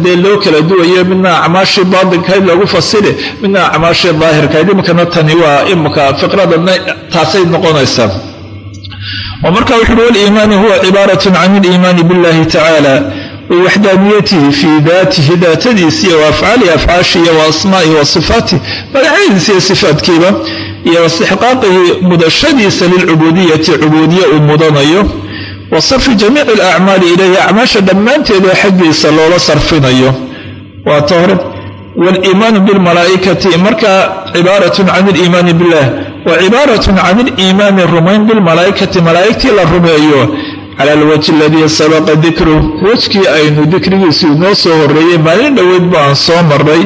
Dee loo kala duwayo midna acmaashii baatinkahayd lagu fasiri midna acmaashii daahirkahayd iminkana tani waa imika fiqradana taasay noqonaysaa marka wuxu uhi waliimaanu huwa cibaaratun can iliimaani billahi tacaala wawaxdaaniyatihi fii daatihi daatadiisi iyo waafcaalihi afcaashii iyo wa sifaatih magacyadiisa iyo sifaatkiiba iyo waistixqaaqihi mudashadiisa lilcubuudiyati cubuudiye uu mudanayo wa sarfi jamiici alacmaali ilayhi acmaasha dhammaanteeda xaggiisa loola sarfinayo. Waa ta hore waliimaanu bilmalaa'ikati markaa cibaaratun can iliimaani billah. Wa cibaaratun can iliimaani rumayn bilmalaa'ikati malaa'igtii la rumeeyo. Cala alwajhi aladii sabaqa dikruh wejkii aynu dikrigiisu inoo soo horreeyey maalin dhoweyd ba aan soo marray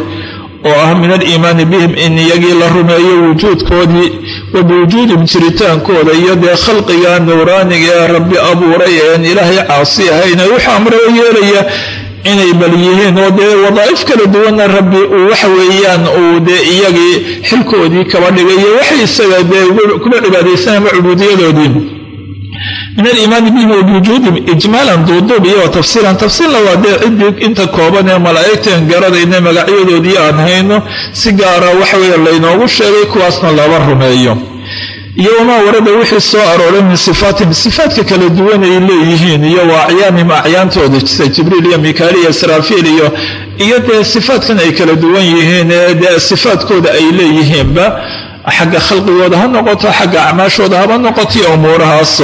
oo ah min aliimaani bihim in iyagii la rumeeyo wujuudkoodii wa biwujuudihim jiritaankooda iyo dee khalqiga nuuraaniga ee rabbi abuuray een ilaahay caasi ahayna wuxuu amraba yeelaya inay bal yihiin oo dee wadaa'if kala duwanna rabbi uu waxa weeyaan uu dee iyagii xilkoodii kaba dhigayo waxay isaga dee kuma cibaadaysanama cubuudiyadoodii min aliimaani bihim wa biwujuudihim ijmaalan duuduub iyo tafsiilan tafsiilna waa dee ciddii inta kooban ee malaa'igtaan garadayna magacyadoodii aan hayno si gaara waxa weeye laynoogu sheegay kuwaasna laba rumeeyo. Iyo wamaa warada wixii soo arooray min sifaatihim sifaatka kala duwan ay leeyihiin iyo wa acyaantooda sida jibriil iyo mikail iyo israafiil iyo iyo dee sifaatkan ay kala duwan yihiin ee dee sifaadkooda ay leeyihiinba xagga khalqigooda ha noqoto xagga acmaashooda haba noqoto iyo umuurahaas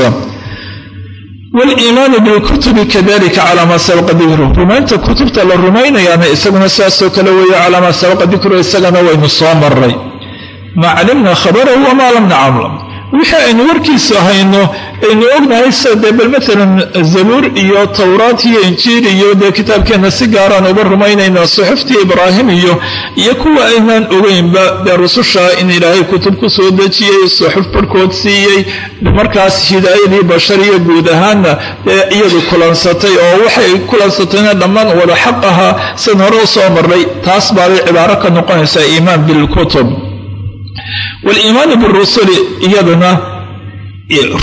waliimaanu bilkutubi kadalika calaa maa sabaqa dikruh rumaynta kutubta la rumaynayaana isaguna sidaasoo kale weeye calaa maa sabaqa dikruh isagana waynu soo maray maa calimna khabarahu wamaa lam naclam wixii aynu warkiisu hayno aynu ognahay sida dee bal maalan zabuur iyo towraat iyo injiil iyo dee kitaabkeenna si gaaraan uga rumaynayna suxuftii ibraahim iyo iyo kuwa aynaan ogeynba dee rususha in ilaahay kutub ku soo dejiyey suxuf barhkood siiyey markaas hidaayadii bashariya guud ahaanna dee iyadu kulansatay oo waxay kulansatayna dhammaan wada xaq ahaa sidan hore u soo marray taas baabay cibaaro ka noqonaysaa iimaan bilkutub waliimaanu birusuli iyaduna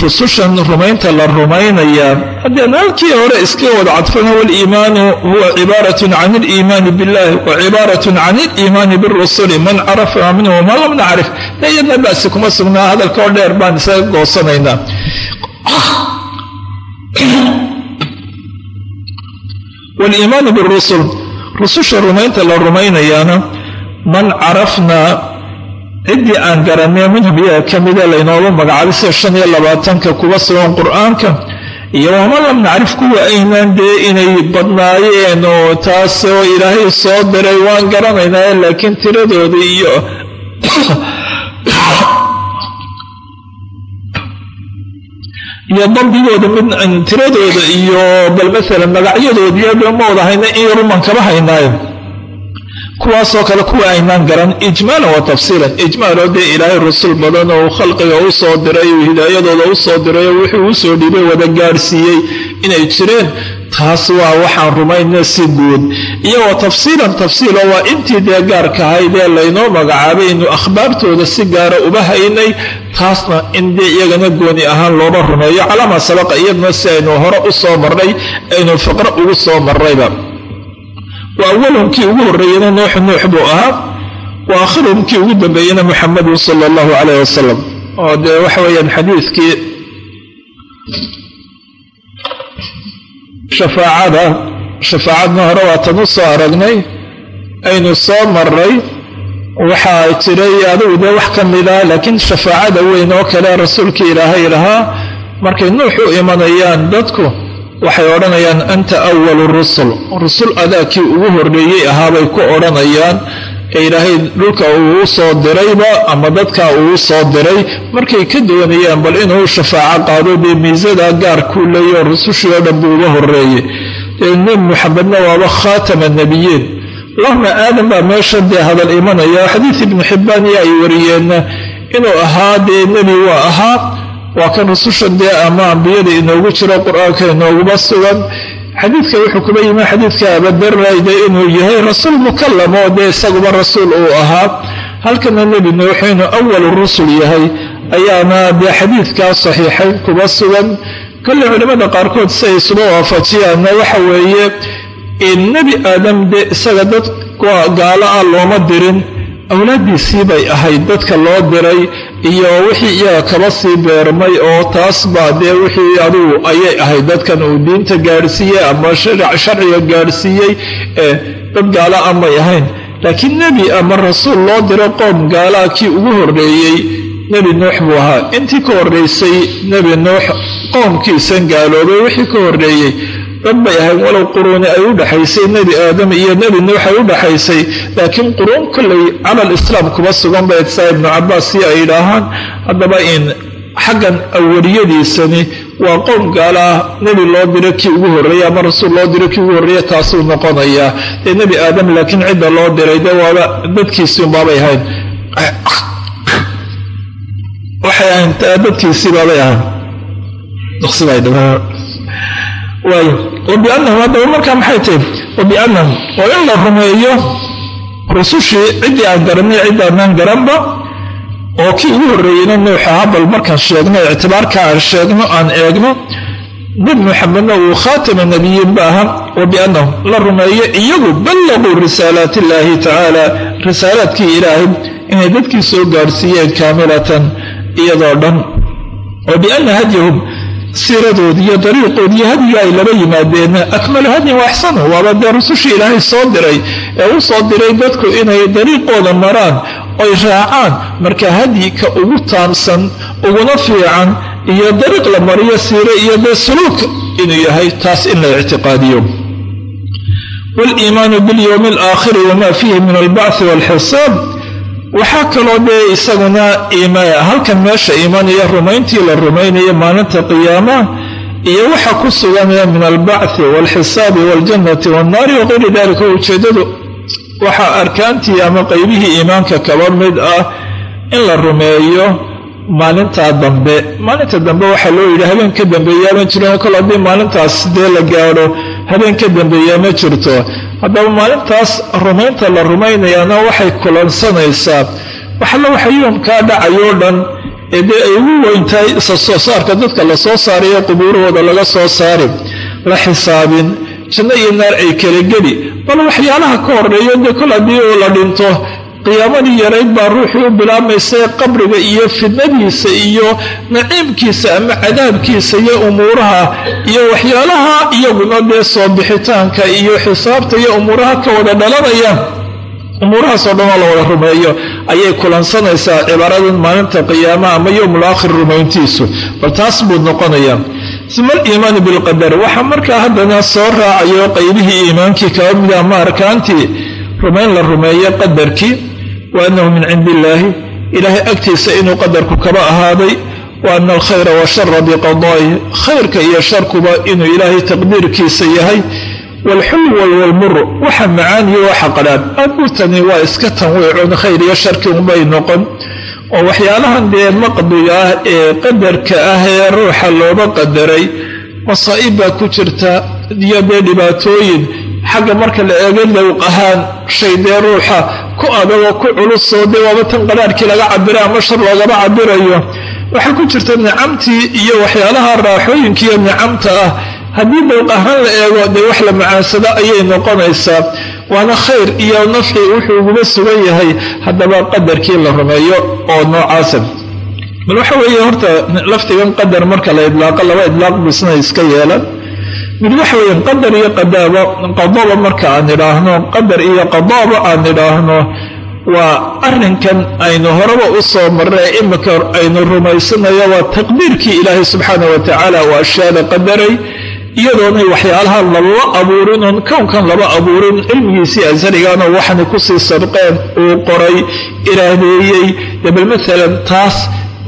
rusushan rumaynta la rumaynayaa haddeen halkii hore iska wada cadfana waliimaanu huwa cibaaratun can iliimaani billahi wa cibaaratun can iliimaani birusuli. Man carafa minhu waman lam nacrif de iyadna kuma sugnaa hadalkao dheer baan isaga goosanaynaa. Waliimaanu birusul rususha rumaynta la rumaynayaana man carafnaa ciddii aan garanay minhum iyaga ka mida laynoogu magacaabay sida shan iyo labaatanka kuba sugan qur'aanka iyo waman lam nacrif kuwa aynaan dee inay badnaayeen oo taas oo ilaahay soo diray waan garanaynaa laakiin tiradooda iyo [COUGHS] iyo dambigooda mid tiradooda iyo bal maalan magacyadooda ma wada hayna in yaruman kaba haynaayo kuwaasoo kale kuwa aynaan garan ijmaalan wa tafsiilan ijmaaloo dee ilaahay rusul badan oo khalqiga u soo diray uu hidaayadooda u soo diray oo wuxuu u soo dhiibay wada gaadhsiiyey inay jireen. Taas waa waxaan rumayna si guud. Iyo wa tafsiilan tafsiilo waa intii dee gaarka ahayd ee laynoo magacaabay inu akhbaartooda si gaara uba haynay. Taasna in dee iyagana gooni ahaan looba rumeeyo. Calaamaa sabaqa iyaduna si aynu hore u soo marnay aynu faqro ugu soo marnayba wa awalhum kii ugu horreeyena nuuxu nuux buu ahaa. Wa aakhiruhum kii ugu dambeeyena muxamadun sala allahu calayh wasalam oo dee waxa weeyaan xadiidkii shafaacada shafaacadna hore waatan u soo aragnay aynu soo marray. Waxaa jiray adigu dee wax ka mida laakiin shafaacada weyn oo kale rasuulkii ilaahay lahaa. Markay nuux u imanayaan dadku waxay odhanayaan anta awalu rusul. Rusul adaakii ugu horreeyey ahaabay ku odhanayaan ee ilaahay dhulka uu u soo dirayba ama dadka uu soo diray markay ka doonayaan bal inuu shafaaco qaado dee miisada gaar kuu leeyo rusushii oo dhan buu uga horreeyey. Dee nebi muxamedna waaba khaatama nebiyiin allahuma aadam baa meesha dee hadal imanaya. Xadiid ibnu xibbaan iyo ay wariyeenna inuu ahaa dee nebi waa ahaa waa kan rusushan dee ama ambiyada inoogu jiro qur'aanka inooguba sugan. Xadiidka wuxuu kuba yimi xadiidka abadarayde inuu yahay rasuul mukallam dee isaguba rasuul uu ahaa. Halkana nebi nuux inuu awalu rusul yahay ayaana dee xadiidkaa saxiixayn kuba sugan. Kolley culimmada qaarkood si ay isuba waafajiyaanna waxa weeye nebi aadam dee isaga dad gaalo ah looma dirin awlaaddiisii bay ahayd dadka loo diray iyo wixii iyaga kaba sii beermay oo taas baa dee wixii adugu ayay ahayd dadkan uu diinta gaadhsiiyey ama sharciga gaadhsiiyey dad gaala amay ahayn. Laakiin nebi ama rasuul loo diro qoom gaalaa kii ugu horreeyey nebi nuux buu ahaa. Intii ka horraysay nebi nuux qoomkiisan gaaloobay. Wixii ka horreeyey dad bay ahayd walow quruuni ay u dhaxaysay nebi aadam iyo nebi nuux ay u dhaxaysay laakiin quruun kollay calal islaam kuba sugan bay saa ibnu cabaas si ay idhaahaan haddaba in xaggan awaliyadiisani waa qoom gaala ah nebi loo diro kii ugu horreeyey ama rasuul loo diro kii ugu horreeya taasuu noqonayaa dee nebi aadam laakiin cidda loo diray dee waaba dadkiisiunbaabay ahayd waxay ahayn dadkiisiibaabay ahayd waay wabiannahum haddaba markaa maxay tahay wabiannahum oo in la rumeeyo rusushii ciddii aan garanay ciddii aanaan garanba oo kii ugu horreeyeyna nuux ahaa bal markaan sheegno ictibaarka aan sheegno aan eegno nebi muxamedna uu khaatama nebiyiin ba aha wabiannahum la rumeeyo iyagu ballaquu risaalaat illaahi tacaala risaalaadkii ilaahay inay dadkii soo gaadhsiiyeen kaamilatan iyadoo dhan. Wa bianna hadyahum siiradoodi iyo dariiqoodi iyo ay laba yimaadeen akmalu hadyin wa axsanu waaba dee rusushii ilaahay soo diray ee u soo diray dadku inay dariiqooda maraan oy raacaan marka hadyi ka ugu taamsan uguna fiican iyo dariiq la mariyo siire iyo dee suluuk inuu yahay taas in la ictiqaadiyo. Waliimaanu bilyowmi alaakhiri wamaa fiihi min albacthi walxisaab waxaa kaloo dee isaguna halkan meesha imanaya rumayntii la rumaynaya maalinta qiyaama iyo waxa ku suganaya min albacthi waalxisaabi waaljannati waannaari waqayri dalika ujeeddadu waxaa arkaantii ama qaybihii iimaanka kaba mid ah in la rumeeyo maalintaa dambe. Maalinta dambe waxaa loo yidhi habeen ka dambeeyaa ma jirin kol haddii maalintaas dee la gaadho habeen ka dambeeyaa ma jirto haddaba maalintaas rumaynta la rumaynayaana waxay kulansanaysaa. Waxalla waxa yoomkaa dhacayoo dhan ee dee ay ugu weyntahay isa soo saarka dadka la soo saarayo qubuurahooda laga soo saari la xisaabin janno iyo naar ay kala geli. Bal waxyaalaha ka horeeyo dee kol haddii la dhinto qiyaamadii yarayd baa ruuxii u bilaabmaysae qabriga iyo fidnadiisa iyo naciimkiisa ama cadaabkiisa iyo umuuraha iyo waxyaalaha iyaguna dee soo bixitaanka iyo xisaabta iyo umuuraha ka wada dhalanaya. Umuurahaasoo dhan oo la wada rumeeyo. Ayay kulansanaysaa cibaaradan maalinta qiyaamaha ama yowmul aakhir rumayntiisu. Bal taas buu noqonayaa. Uma aliimaanu bilqadar waxaa markaa haddana soo raacayo qaybihii iimaankii kaba mida ama arkaantii rumayn la rumeeyo qadarkii wa annahu min cindi illaahi ilaahay agtiisa inuu qadarku kaba ahaaday wa ana alkhayra washara biqadaa'i khayrka iyo sharkuba inuu ilaahay taqdiirkiisa yahay waalxulw walmur waxa macaan iyo waxa qadhaadh abuurtani waa iska tanwiicun khayr iyo sharki unbay noqon oo waxyaalahan dee maqdiga ah ee qadarka ah ee ruuxa looba qadaray masaa'ib baa ku jirta iyo dee dhibaatooyin. Xagga marka la eego dowq ahaan shay dee ruuxa ku adagoo ku culusoo dee waaba tan qadhaadhkii laga cabira ama shar loogaba cabirayo waxaa ku jirta nicamtii iyo waxyaalaha raaxooyinkiiyo nicamta ah. Haddii dowq ahaan la eego dee wax la macaansado ayay noqonaysaa. Waana khayr iyo nafci wuxuu uguba sugan yahay haddaba qadarkii la rumeeyo oo noocaasa bal waxa weeye horta laftigan qadar marka la idlaaqo laba idlaaq bisna iska yeelan. Mid waxa weeye qadar iyo qadaaba qadaba marka aan idhaahno qadar iyo qadaaba aan idhaahno waa arrinkan aynu horeba u soo marray imika aynu rumaysanayo waa taqdiirkii ilaahay subxaana wa tacaala oo ashyaada qadaray iyadoonay waxyaalaha laba abuurinon kownkan laba abuurin cilmigiisii asarigaana waxana ku sii sabqeen uu qoray iraadeeyey bal maalan taas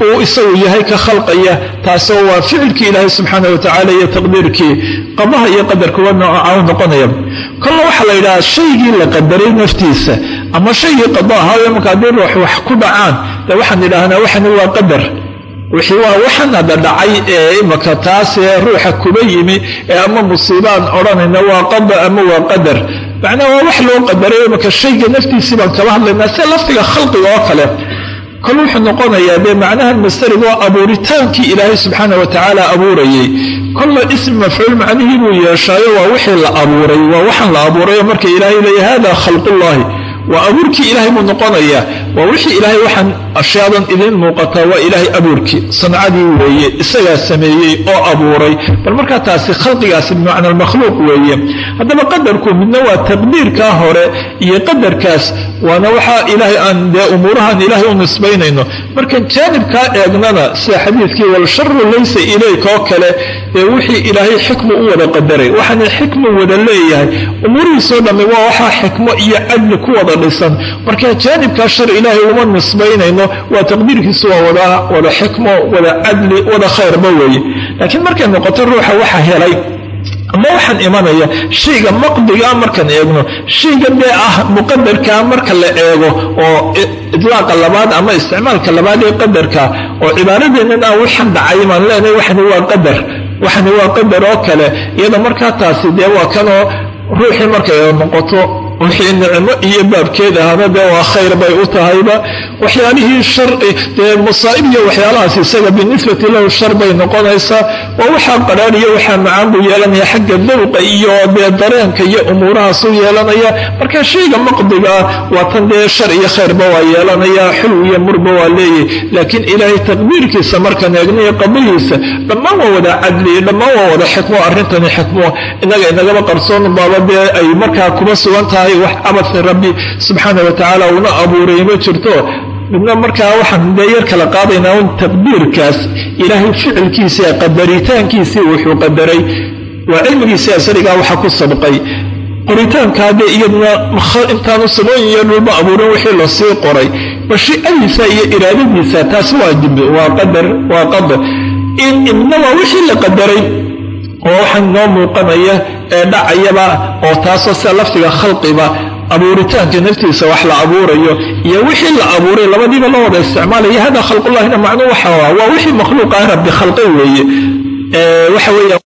uu isagu yahay ka khalqaya taasoo waa ficilkii ilaahay subxaana wa tacaala iyo taqdiirkii qadaha iyo qadarkuwa nooca noqonaya. Kolla waxaa la yidhaha shaygii la qadaray naftiisa ama shaygii qada ahaayo marka haddii ruux wax ku dhacaan de waxaan idhaahnaa waxani waa qadar. Wixii waa waxan hadda dhacay ee imaka taasee ruuxa kuba yimi ee ama musiibaan odhanayna waa qada ama waa qadar. Macnaha waa wax loo qadaray imaka shayga naftiisii baan kaba hadlaynaa sida laftiga khalqiga oo kale kol wuxuu noqonayaa dee macnahan masteriga oo abuuritaankii ilaahay subxaana wa tacaala abuurayay. Kolla ismi mafcuul macnihii buu yeeshaayo waa wixii la abuuray waa waxaan la abuurayo marka ilaahay leeya hada khalqullaahi waa abuurkii ilaahay buu noqonayaa. Waa wixii ilaahay waxaan ashyaadan idiin muuqataa waa ilaahay abuurkii. Sancadii weeye isagaa sameeyey oo abuuray. Bal markaa taasi khalqigaasi bimacna almakhluuq weeye. Haddaba qadarku midna waa taqdiirkaa hore iyo qadarkaas waana waxaa ilaahay aan dee umuurahan ilaahay u nisbaynayno. Markan jaanibkaa eegnana sida xadiidkii walsharu laysa ilayka oo kale ee wixii ilaahay xikmu u wada qadaray. Waxaana xikmu wada leeyahay. Umuurihiisoo dhammi waa waxaa xikmo iyo cadli ku wada dhisan marka jaanibkaa shar ilaahay uma nisbaynayno waa taqdiirkiisu waa wada xikmo wada cadli wada khayrba weeye. Laakiin markay noqoto ruuxa waxa helay ama waxaan imanaya shayga maqdigaa markaan eegno shayga dee ah muqadarkaa marka la eego oo idlaaqa labaad ama isticmaalka labaad ee qadarka oo cibaaradeennan aan waxan dhacay baan leenahay waxani waa qadar waxani waa qadar oo kale iyada markaa taasi dee waa kanoo ruuxii markay noqoto wixii nicmo iyo baabkeed ahana dee waa khayr bay u tahayba. Waxyaalihii shari dee masaa'ib iyo waxyaalahaas isaga binisbati lahu shar bay noqonaysaa. Waa waxaa qadhaadh iyo waxaa macaan buu yeelanaya xagga dawqa iyo dee dareenka iyo umuurahaasuu yeelanaya. Marka shayga maqdiga ah waa tan dee shar iyo khayrba waa yeelanaya xulw iyo murba waa leeyahy laakiin ilaahay taqdiirkiisa markaan eegnayo qadihiisa dhammaan waa wada cadli dhammaan waa wada xikmo arrintani xikmo. Inaga inagaba qarsoon baaba dee ay markaa kuma sugan tahay wax cabadka rabbi subxaana wa tacaala una abuuray ma jirto. Midna markaa waxaan dee kala qaadaynaa un taqdiirkaas ilaahay ficilkiisii qadaritaankiisii wuxuu qadaray. Waa cilmigiisii asarigaa waxa ku sabqay. Qoritaankaa dee iyaduna intaanu samooyin iyo abuurin wixii la sii qoray. Mashiicadiisa iyo iraadadiisa taasi waa dimbi waa qadar waa qadar. Midna waa wixii la qadaray oo waxaan noo muuqanaya ee dhacayaba oo taasoo sida laftiga khalqiba abuuritaanka naftiisa wax la abuurayo iyo wixii la abuuray labadiiba la wada isticmaalaya hada khalqullahina macnuu waxa waa wixii makhluuq ah rabbi khalqay weeye. Waxa weeye